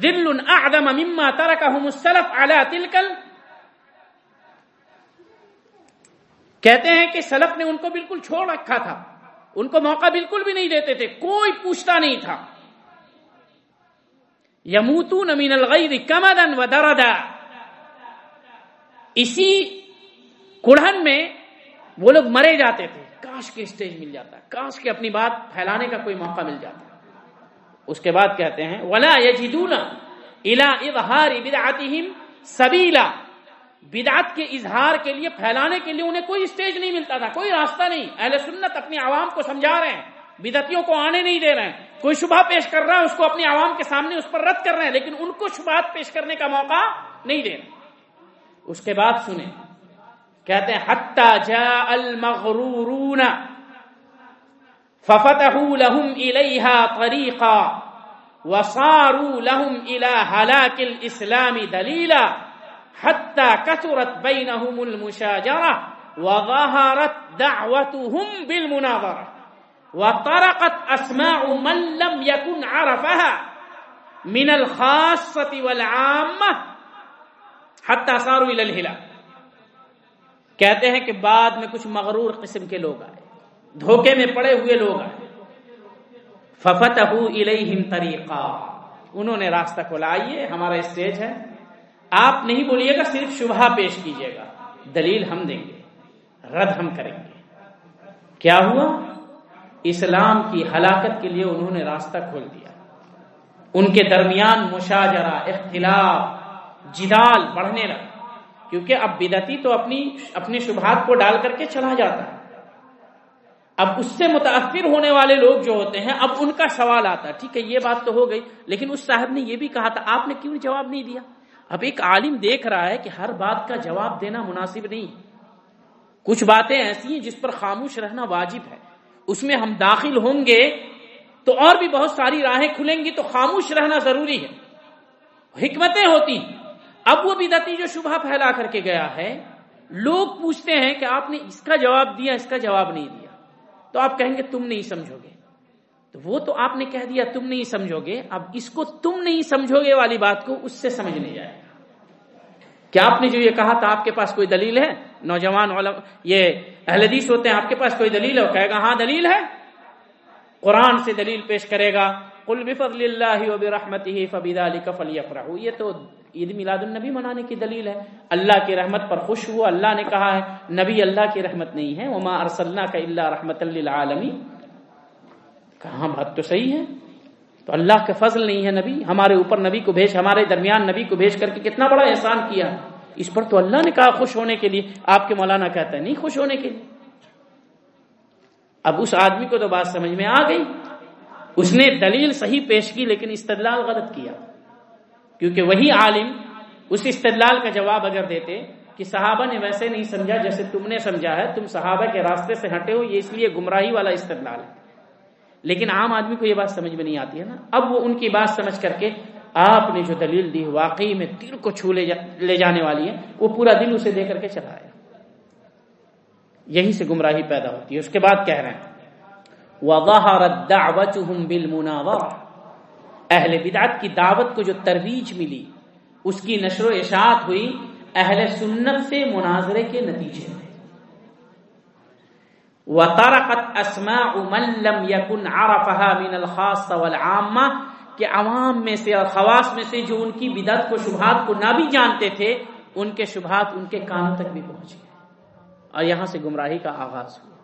ذل اعظم مما تركهم السلف على تلك کہتے ہیں کہ سلف نے ان کو بالکل چھوڑ رکھا تھا۔ ان کو موقع بالکل بھی نہیں دیتے تھے۔ کوئی پوچھتا نہیں تھا۔ یموتو نمین الغیر کمدن و دردا اسی کڑھن میں وہ لوگ مرے جاتے تھے. کاش کے اسٹیج مل جاتا کاش کے اپنی بات پھیلانے کا کوئی موقع مل جاتا اس کے بعد کہتے ہیں، ولا یجدون الا اظہار بدعتهم سبیلا بدعت کے اظہار کے لیے، پھیلانے کے لیے انہیں کوئی اسٹیج نہیں ملتا تھا. کوئی راستہ نہیں. اہل سنت اپنی عوام کو سمجھا رہے ہیں. بدعتیوں کو آنے نہیں دے رہے ہیں۔ کوئی شبہ پیش کر رہا ہے، اس کو اپنی عوام کے سامنے اس پر رد کر رہے ہیں، لیکن ان کو شبہات پیش کرنے کا موقع نہیں دے رہے اس کے بعد سنیں۔ کہتے ہیں، حتی جاء المغرورون ففتحوا لهم الیہا طریقا وصاروا لهم الى ہلاک الاسلام دلیلا حتى كثرت بينهم المشاجرة وظهرت دعوتهم بالمناظرة وطرقت أسماع من لم يكن عرفها من الخاصة والعامة حتى صاروا إلى الهلال. کہتے ہیں کہ بعد میں کچھ مغرور قسم کے لوگ آئے، دھوکے میں پڑے ہوئے لوگ آئے۔ ففتحوا الیہم طریقا انہوں نے راستہ کھولائیے ہمارا اسٹیج ہے۔ آپ نہیں بولیے گا، صرف شبہ پیش کیجیے گا۔ دلیل ہم دیں گے، رد ہم کریں گے۔ کیا ہوا؟ اسلام کی ہلاکت کے لیے انہوں نے راستہ کھول دیا۔ ان کے درمیان مشاجرہ، اختلاف، جدال بڑھنے لگا۔ کیونکہ اب بدتی تو اپنی، اپنے شبہات کو ڈال کر کے چلا جاتا ہے۔ اب اس سے متاثر ہونے والے لوگ جو ہوتے ہیں، اب ان کا سوال آتا ہے۔ ٹھیک ہے، یہ بات تو ہو گئی، لیکن اس صاحب نے یہ بھی کہا تھا، آپ نے کیوں جواب نہیں دیا؟ اب ایک عالم دیکھ رہا ہے کہ ہر بات کا جواب دینا مناسب نہیں کچھ باتیں ایسی ہیں جس پر خاموش رہنا واجب ہے۔ اس میں ہم داخل ہوں گے تو اور بھی بہت ساری راہیں کھلیں گی تو خاموش رہنا ضروری ہے۔ حکمتیں ہوتی اب وہ بدتی جو شبہ پھیلا کر کے گیا ہے۔ لوگ پوچھتے ہیں کہ آپ نے اس کا جواب دیا، اس کا جواب نہیں دیا۔ تو آپ کہیں گے تم نہیں سمجھو گے تو وہ تو آپ نے کہہ دیا، تم نہیں سمجھو گے اب اس کو تم نہیں سمجھو گے والی بات کو اس سے سمجھنے جائے گا۔ کیا آپ نے جو یہ کہا تھا، آپ کے پاس کوئی دلیل ہے؟ نوجوان علم، یہ اہل حدیث ہوتے ہیں، آپ کے پاس کوئی دلیل ہے؟ کہے گا ہاں دلیل ہے۔ قرآن سے دلیل پیش کرے گا۔ قل بفضل اللہ و برحمته فبذلك فليفرحوا یہ تو عید میلاد النبی منانے کی دلیل ہے۔ اللہ کی رحمت پر خوش ہوا اللہ نے کہا ہے، نبی اللہ کی رحمت نہیں ہے۔ وما ارسلناک الا رحمت للعالمین۔ کہاں بات تو صحیح ہے۔ تو اللہ کا فضل نہیں ہے نبی۔ ہمارے اوپر نبی کو بھیج، ہمارے درمیان نبی کو بھیج کر کے کتنا بڑا احسان کیا۔ اس پر تو اللہ نے کہا خوش ہونے کے لیے، آپ کے مولانا کہتا ہے، نہیں خوش ہونے کے لیے۔ اب اس آدمی کو تو بات سمجھ میں آ گئی۔ اس نے دلیل صحیح پیش کی لیکن استدلال غلط کیا۔ کیونکہ وہی عالم اس استدلال کا جواب اگر دیتے کہ صحابہ نے ویسے نہیں سمجھا، جیسے تم نے سمجھا ہے، تم صحابہ کے راستے سے ہٹے ہو، یہ اس لیے گمراہی والا استدلال ہے۔ لیکن عام آدمی کو یہ بات سمجھ میں نہیں آتی ہے نا۔ اب وہ ان کی بات سمجھ کر کے آپ نے جو دلیل دی واقعی میں دل کو چھو لے جا لے جانے والی ہے، وہ پورا دل اسے دے کر کے چلا آیا۔ یہی سے گمراہی پیدا ہوتی ہے۔ اس کے بعد کہہ رہے ہیں اہل بدعت کی دعوت کو جو ترویج ملی، اس کی نشر و اشاعت ہوئی اہل سنت سے مناظرے کے نتیجے میں۔ وَتَرَقَتْ أَسْمَاءُ مَنْ لَمْ يَكُنْ عَرَفَهَا مِنَ الْخَاصَ وَالْعَامَّةِ۔ کہ عوام میں سے اور خواص میں سے جو ان کی بدعت کو، شبہات کو نہ بھی جانتے تھے، ان کے شبہات ان کے کانوں تک بھی پہنچ گئے۔ اور یہاں سے گمراہی کا آغاز ہوا۔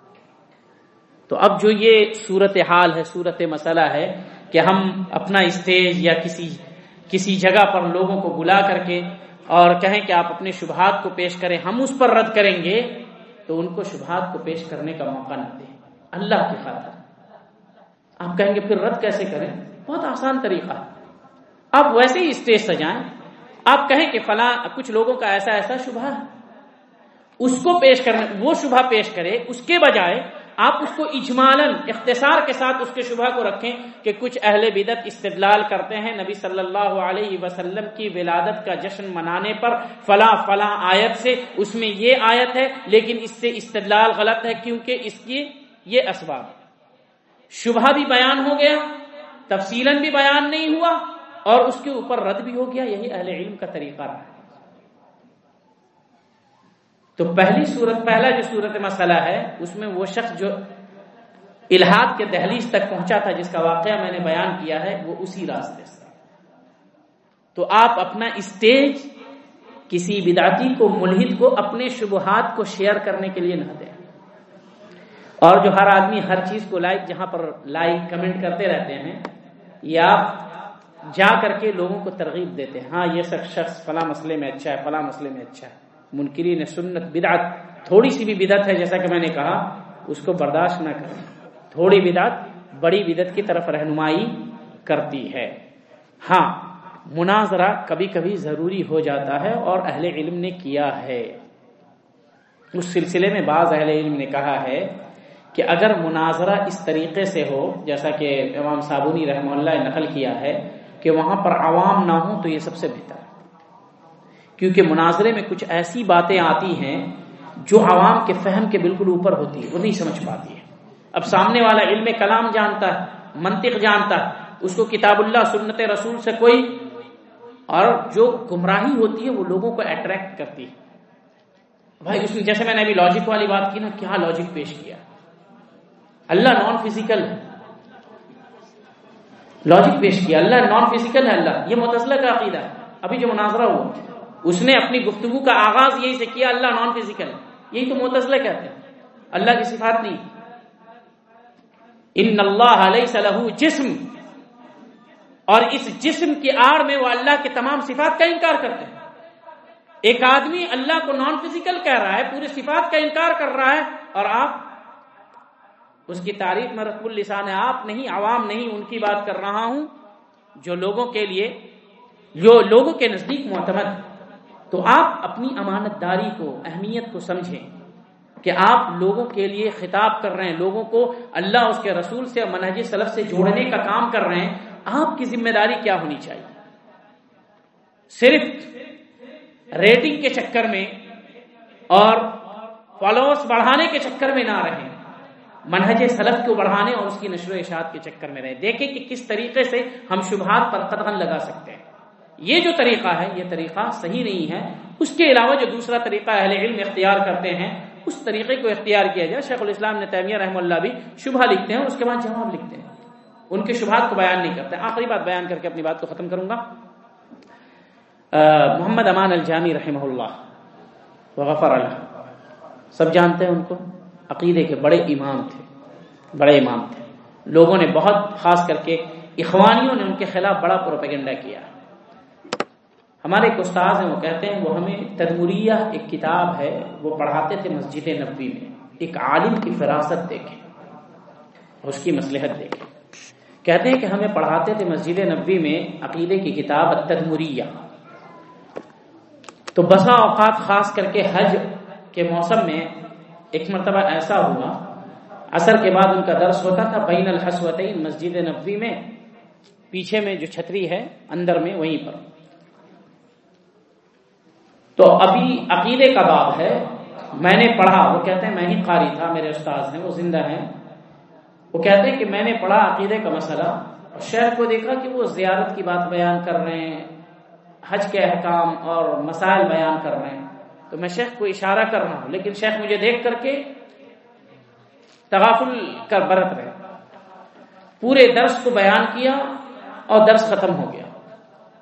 تو اب جو یہ صورت حال ہے، صورت مسئلہ ہے کہ ہم اپنا اسٹیج یا کسی کسی جگہ پر لوگوں کو بلا کر کے اور کہیں کہ آپ اپنے شبہات کو پیش کریں، ہم اس پر رد کریں گے تو ان کو شبہات کو پیش کرنے کا موقع نہ دیں۔ اللہ کی خاطر۔ آپ کہیں گے پھر رد کیسے کریں؟ بہت آسان طریقہ ہے۔ آپ ویسے ہی اسٹیج سجائیں آپ کہیں کہ فلاں کچھ لوگوں کا ایسا ایسا شبہ ہے۔ اس کو پیش کرنے، وہ شبہ پیش کرے، اس کے بجائے آپ اس کو اجمالن اختصار کے ساتھ اس کے شبہ کو رکھیں کہ کچھ اہل بدت استدلال کرتے ہیں۔ نبی صلی اللہ علیہ وسلم کی ولادت کا جشن منانے پر فلاں فلاں آیت سے، اس میں یہ آیت ہے، لیکن اس سے استدلال غلط ہے کیونکہ اس کی یہ اسباب۔ شبہ بھی بیان ہو گیا۔ تفصیل بھی بیان نہیں ہوا اور اس کے اوپر رد بھی ہو گیا، یہی اہل علم کا طریقہ رہا ہے۔ تو پہلی صورت، پہلا جو صورت مسئلہ ہے، اس میں وہ شخص جو الحاد کے دہلیز تک پہنچا تھا، جس کا واقعہ میں نے بیان کیا ہے، وہ اسی راستے سے۔ تو آپ اپنا اسٹیج کسی بداتی کو، ملحد کو، اپنے شبہات کو شیئر کرنے کے لیے نہ دیں۔ اور جو ہر آدمی ہر چیز کو لائک جہاں پر لائک کمنٹ کرتے رہتے ہیں، یا جا کر کے لوگوں کو ترغیب دیتے ہیں ہاں یہ سب شخص فلاں مسئلے میں اچھا ہے، فلاں مسئلے میں اچھا ہے۔ منکرین سنت بدعت، تھوڑی سی بھی بدعت ہے، جیسا کہ میں نے کہا، اس کو برداشت نہ کریں۔ تھوڑی بدعت بڑی بدعت کی طرف رہنمائی کرتی ہے۔ ہاں مناظرہ کبھی کبھی ضروری ہو جاتا ہے اور اہل علم نے کیا ہے۔ اس سلسلے میں بعض اہل علم نے کہا ہے کہ اگر مناظرہ اس طریقے سے ہو، جیسا کہ امام صابونی رحمہ اللہ نے نقل کیا ہے، کہ وہاں پر عوام نہ ہوں تو یہ سب سے بہتر کیونکہ مناظرے میں کچھ ایسی باتیں آتی ہیں جو عوام کے فہم کے بالکل اوپر ہوتی ہے وہ نہیں سمجھ پاتی ہے اب سامنے والا علم کلام جانتا ہے، منطق جانتا ہے، اس کو کتاب اللہ، سنت رسول سے کوئی، اور جو گمراہی ہوتی ہے، وہ لوگوں کو اٹریکٹ کرتی ہے۔ بھائی، اس میں جیسے میں نے ابھی لاجک والی بات کی نا، کیا لاجک پیش کیا؟ اللہ نان فزیکل ہے۔ لاجک پیش کیا، اللہ نان فزیکل ہے اللہ، یہ متضلہ کا عقیدہ ہے۔ ابھی جو مناظرہ ہوا، اس نے اپنی گفتگو کا آغاز یہی سے کیا، اللہ نان فزیکل یہی تو متضلہ کہتے ہیں۔ اللہ کی صفات نہیں۔ ان اللہ علیہ جسم۔ اور اس جسم کی آڑ میں وہ اللہ کے تمام صفات کا انکار کرتے ہیں۔ ایک آدمی اللہ کو نان فزیکل کہہ رہا ہے، پورے صفات کا انکار کر رہا ہے، اور آپ اس کی تعریف میں رقب السان ہے، آپ نہیں، عوام نہیں، ان کی بات کر رہا ہوں جو لوگوں کے لیے، جو لوگوں کے نزدیک معتمد۔ تو آپ اپنی امانت داری کو، اہمیت کو سمجھیں کہ آپ لوگوں کے لیے خطاب کر رہے ہیں، لوگوں کو اللہ اس کے رسول سے منہج سلف سے جوڑنے کا کام کر رہے ہیں۔ آپ کی ذمہ داری کیا ہونی چاہیے؟ صرف ریٹنگ کے چکر میں اور فالوورس بڑھانے کے چکر میں نہ رہیں۔ منہج سلف کو بڑھانے اور اس کی نشر و اشاعت کے چکر میں رہے۔ دیکھیں کہ کس طریقے سے ہم شبہات پر قدغن لگا سکتے ہیں۔ یہ جو طریقہ ہے، یہ طریقہ صحیح نہیں ہے۔ اس کے علاوہ جو دوسرا طریقہ اہل علم اختیار کرتے ہیں، اس طریقے کو اختیار کیا جائے۔ شیخ الاسلام نے تیمیہ رحم اللہ بھی شبہ لکھتے ہیں اور اس کے بعد جواب لکھتے ہیں۔ ان کے شبہات کو بیان نہیں کرتے۔ آخری بات بیان کر کے اپنی بات کو ختم کروں گا۔ محمد امان الجامی رحمہ اللہ۔ وغفر اللہ۔ سب جانتے ہیں ان کو؟ عقیدے کے بڑے امام تھے، بڑے امام تھے۔ لوگوں نے بہت خاص کر کے اخوانیوں نے ان کے خلاف بڑا پروپیگنڈا کیا۔ ہمارے ایک استاذ ہیں، وہ کہتے ہیں، وہ ہمیں تدمریہ ایک کتاب ہے، وہ پڑھاتے تھے مسجد نبوی میں۔ ایک عالم کی فراست دیکھیں، اس کی مسلحت دیکھیں۔ کہتے ہیں کہ ہمیں پڑھاتے تھے مسجد نبوی میں عقیدے کی کتاب تدمریہ تو بسا اوقات خاص کر کے حج کے موسم میں ایک مرتبہ ایسا ہوا اثر کے بعد ان کا درس ہوتا تھا، بین الحسوتین، مسجد نبوی میں، پیچھے میں جو چھتری ہے، اندر میں، وہیں پر۔ تو ابھی عقیدے کا باب ہے، میں نے پڑھا، وہ کہتے ہیں، میں ہی قاری تھا، میرے استاذ ہیں، وہ زندہ ہیں۔ وہ کہتے ہیں کہ میں نے پڑھا عقیدے کا مسئلہ، اور شہر کو دیکھا کہ وہ زیارت کی بات بیان کر رہے ہیں، حج کے احکام اور مسائل بیان کر رہے ہیں۔ تو میں شیخ کو اشارہ کر رہا ہوں، لیکن شیخ مجھے دیکھ کر کے تغافل کر برت رہے پورے درس کو بیان کیا اور درس ختم ہو گیا۔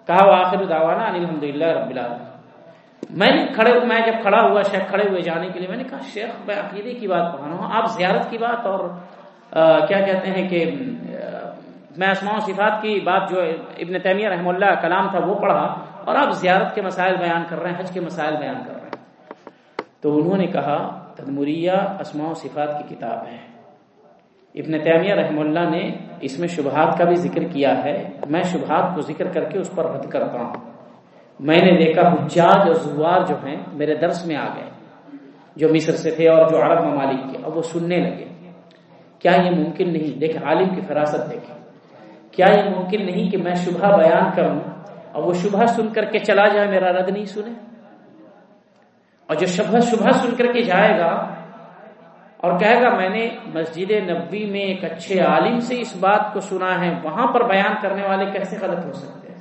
کہا، وہ آخر داوانا الحمد للہ رب العالمین. میں نے کھڑے، میں جب کھڑا ہوا، شیخ کھڑے ہوئے جانے کے لیے میں نے کہا، شیخ، میں عقیدے کی بات پڑھا ہوں، آپ زیارت کی بات اور کیا کہتے ہیں کہ میں اسماع صفات کی بات جو ابن تیمیہ رحم اللہ کلام تھا وہ پڑھا اور آپ زیارت کے مسائل بیان کر رہے ہیں، حج کے مسائل بیان کر رہے ہیں۔ تو انہوں نے کہا تدمریہ اسماع و صفات کی کتاب ہے۔ ابن تیمیہ رحم اللہ نے اس میں شبہات کا بھی ذکر کیا ہے۔ میں شبہات کو ذکر کر کے اس پر رد کرتا ہوں۔ میں نے دیکھا حجاج اور زوار جو ہیں، میرے درس میں آ گئے۔ جو مصر سے تھے اور جو عرب ممالک کے، اب وہ سننے لگے۔ کیا یہ ممکن نہیں؟ دیکھیں، عالم کی فراست دیکھیں۔ کیا یہ ممکن نہیں کہ میں شبہ بیان کروں؟ اور وہ شبہ سن کر کے چلا جائے، میرا رد نہیں سنے۔ اور جو شبہ شبہ سن کر کے جائے گا اور کہے گا میں نے مسجد نبوی میں ایک اچھے عالم سے اس بات کو سنا ہے، وہاں پر بیان کرنے والے کیسے غلط ہو سکتے ہیں؟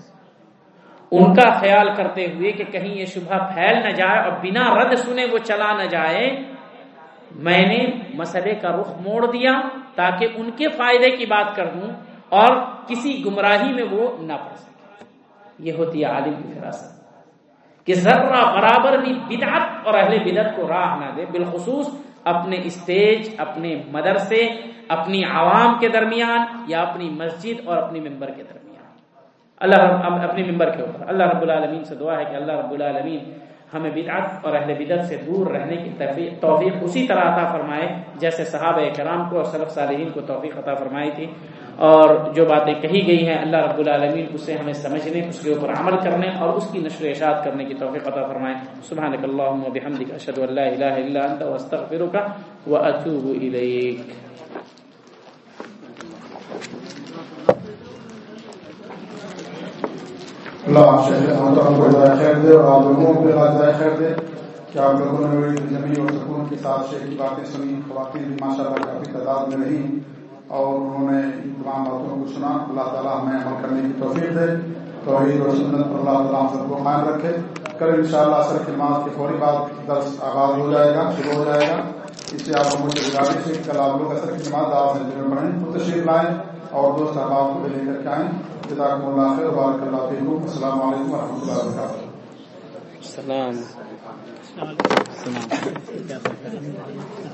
ان کا خیال کرتے ہوئے کہ کہیں یہ شبہ پھیل نہ جائے اور بنا رد سنے وہ چلا نہ جائے، میں نے مسئلے کا رخ موڑ دیا تاکہ ان کے فائدے کی بات کر دوں اور کسی گمراہی میں وہ نہ پڑ سکے۔ یہ ہوتی ہے عالم کی فراست۔ کہ ذرہ برابر بھی بدعت اور اہل بدعت کو راہ نہ دے، بالخصوص اپنے اسٹیج، اپنے مدرسے، اپنی عوام کے درمیان یا اپنی مسجد اور اپنی ممبر کے درمیان۔ اللہ اپنے ممبر کے اوپر۔ اللہ رب العالمین سے دعا ہے کہ اللہ رب العالمین ہمیں بدعت اور اہل بدعت سے دور رہنے کی توفیق اسی طرح عطا فرمائے، جیسے صحابہ کرام کو اور صلف صالحین کو توفیق عطا فرمائی تھی۔ اور جو باتیں کہی گئی ہیں، اللہ رب العالمین اسے ہمیں سمجھنے، اس کے اوپر عمل کرنے اور اس کی نشر اشاعت کرنے کی توفیق عطا فرمائے۔ سبحانك اللهم وبحمدك اشهد ان لا اله الا انت واستغفرك واتوب اليك اللہ محترم کو خیر دے اور آپ لوگوں کو خیر اچھا دے کہ آپ لوگوں نے بڑی اور سکون کے ساتھ کی باتیں سنی خواتین بھی ماشاء اللہ کافی تعداد میں رہی اور انہوں نے ان تمام باتوں کو سنا۔ اللہ تعالیٰ ہمیں عمل کرنے کی توفیق دے، توحید اور سنت پر اللہ تعالیٰ سب کو قائم رکھے۔ کل ان شاء اللہ سر کے کے فوری بعد درس آغاز ہو جائے گا، شروع ہو جائے گا۔ اس سے آپ لوگوں سے گزارش ہے کل آپ لوگ اثر کی جماعت دعوت پڑھیں تشریف لائیں۔ اور دوست احباب کو بھی لے کر کے آئیں۔ جزاکم اللہ خیر بارک اللہ فیکم۔ السلام علیکم ورحمۃ اللہ وبرکاتہ۔ السلام۔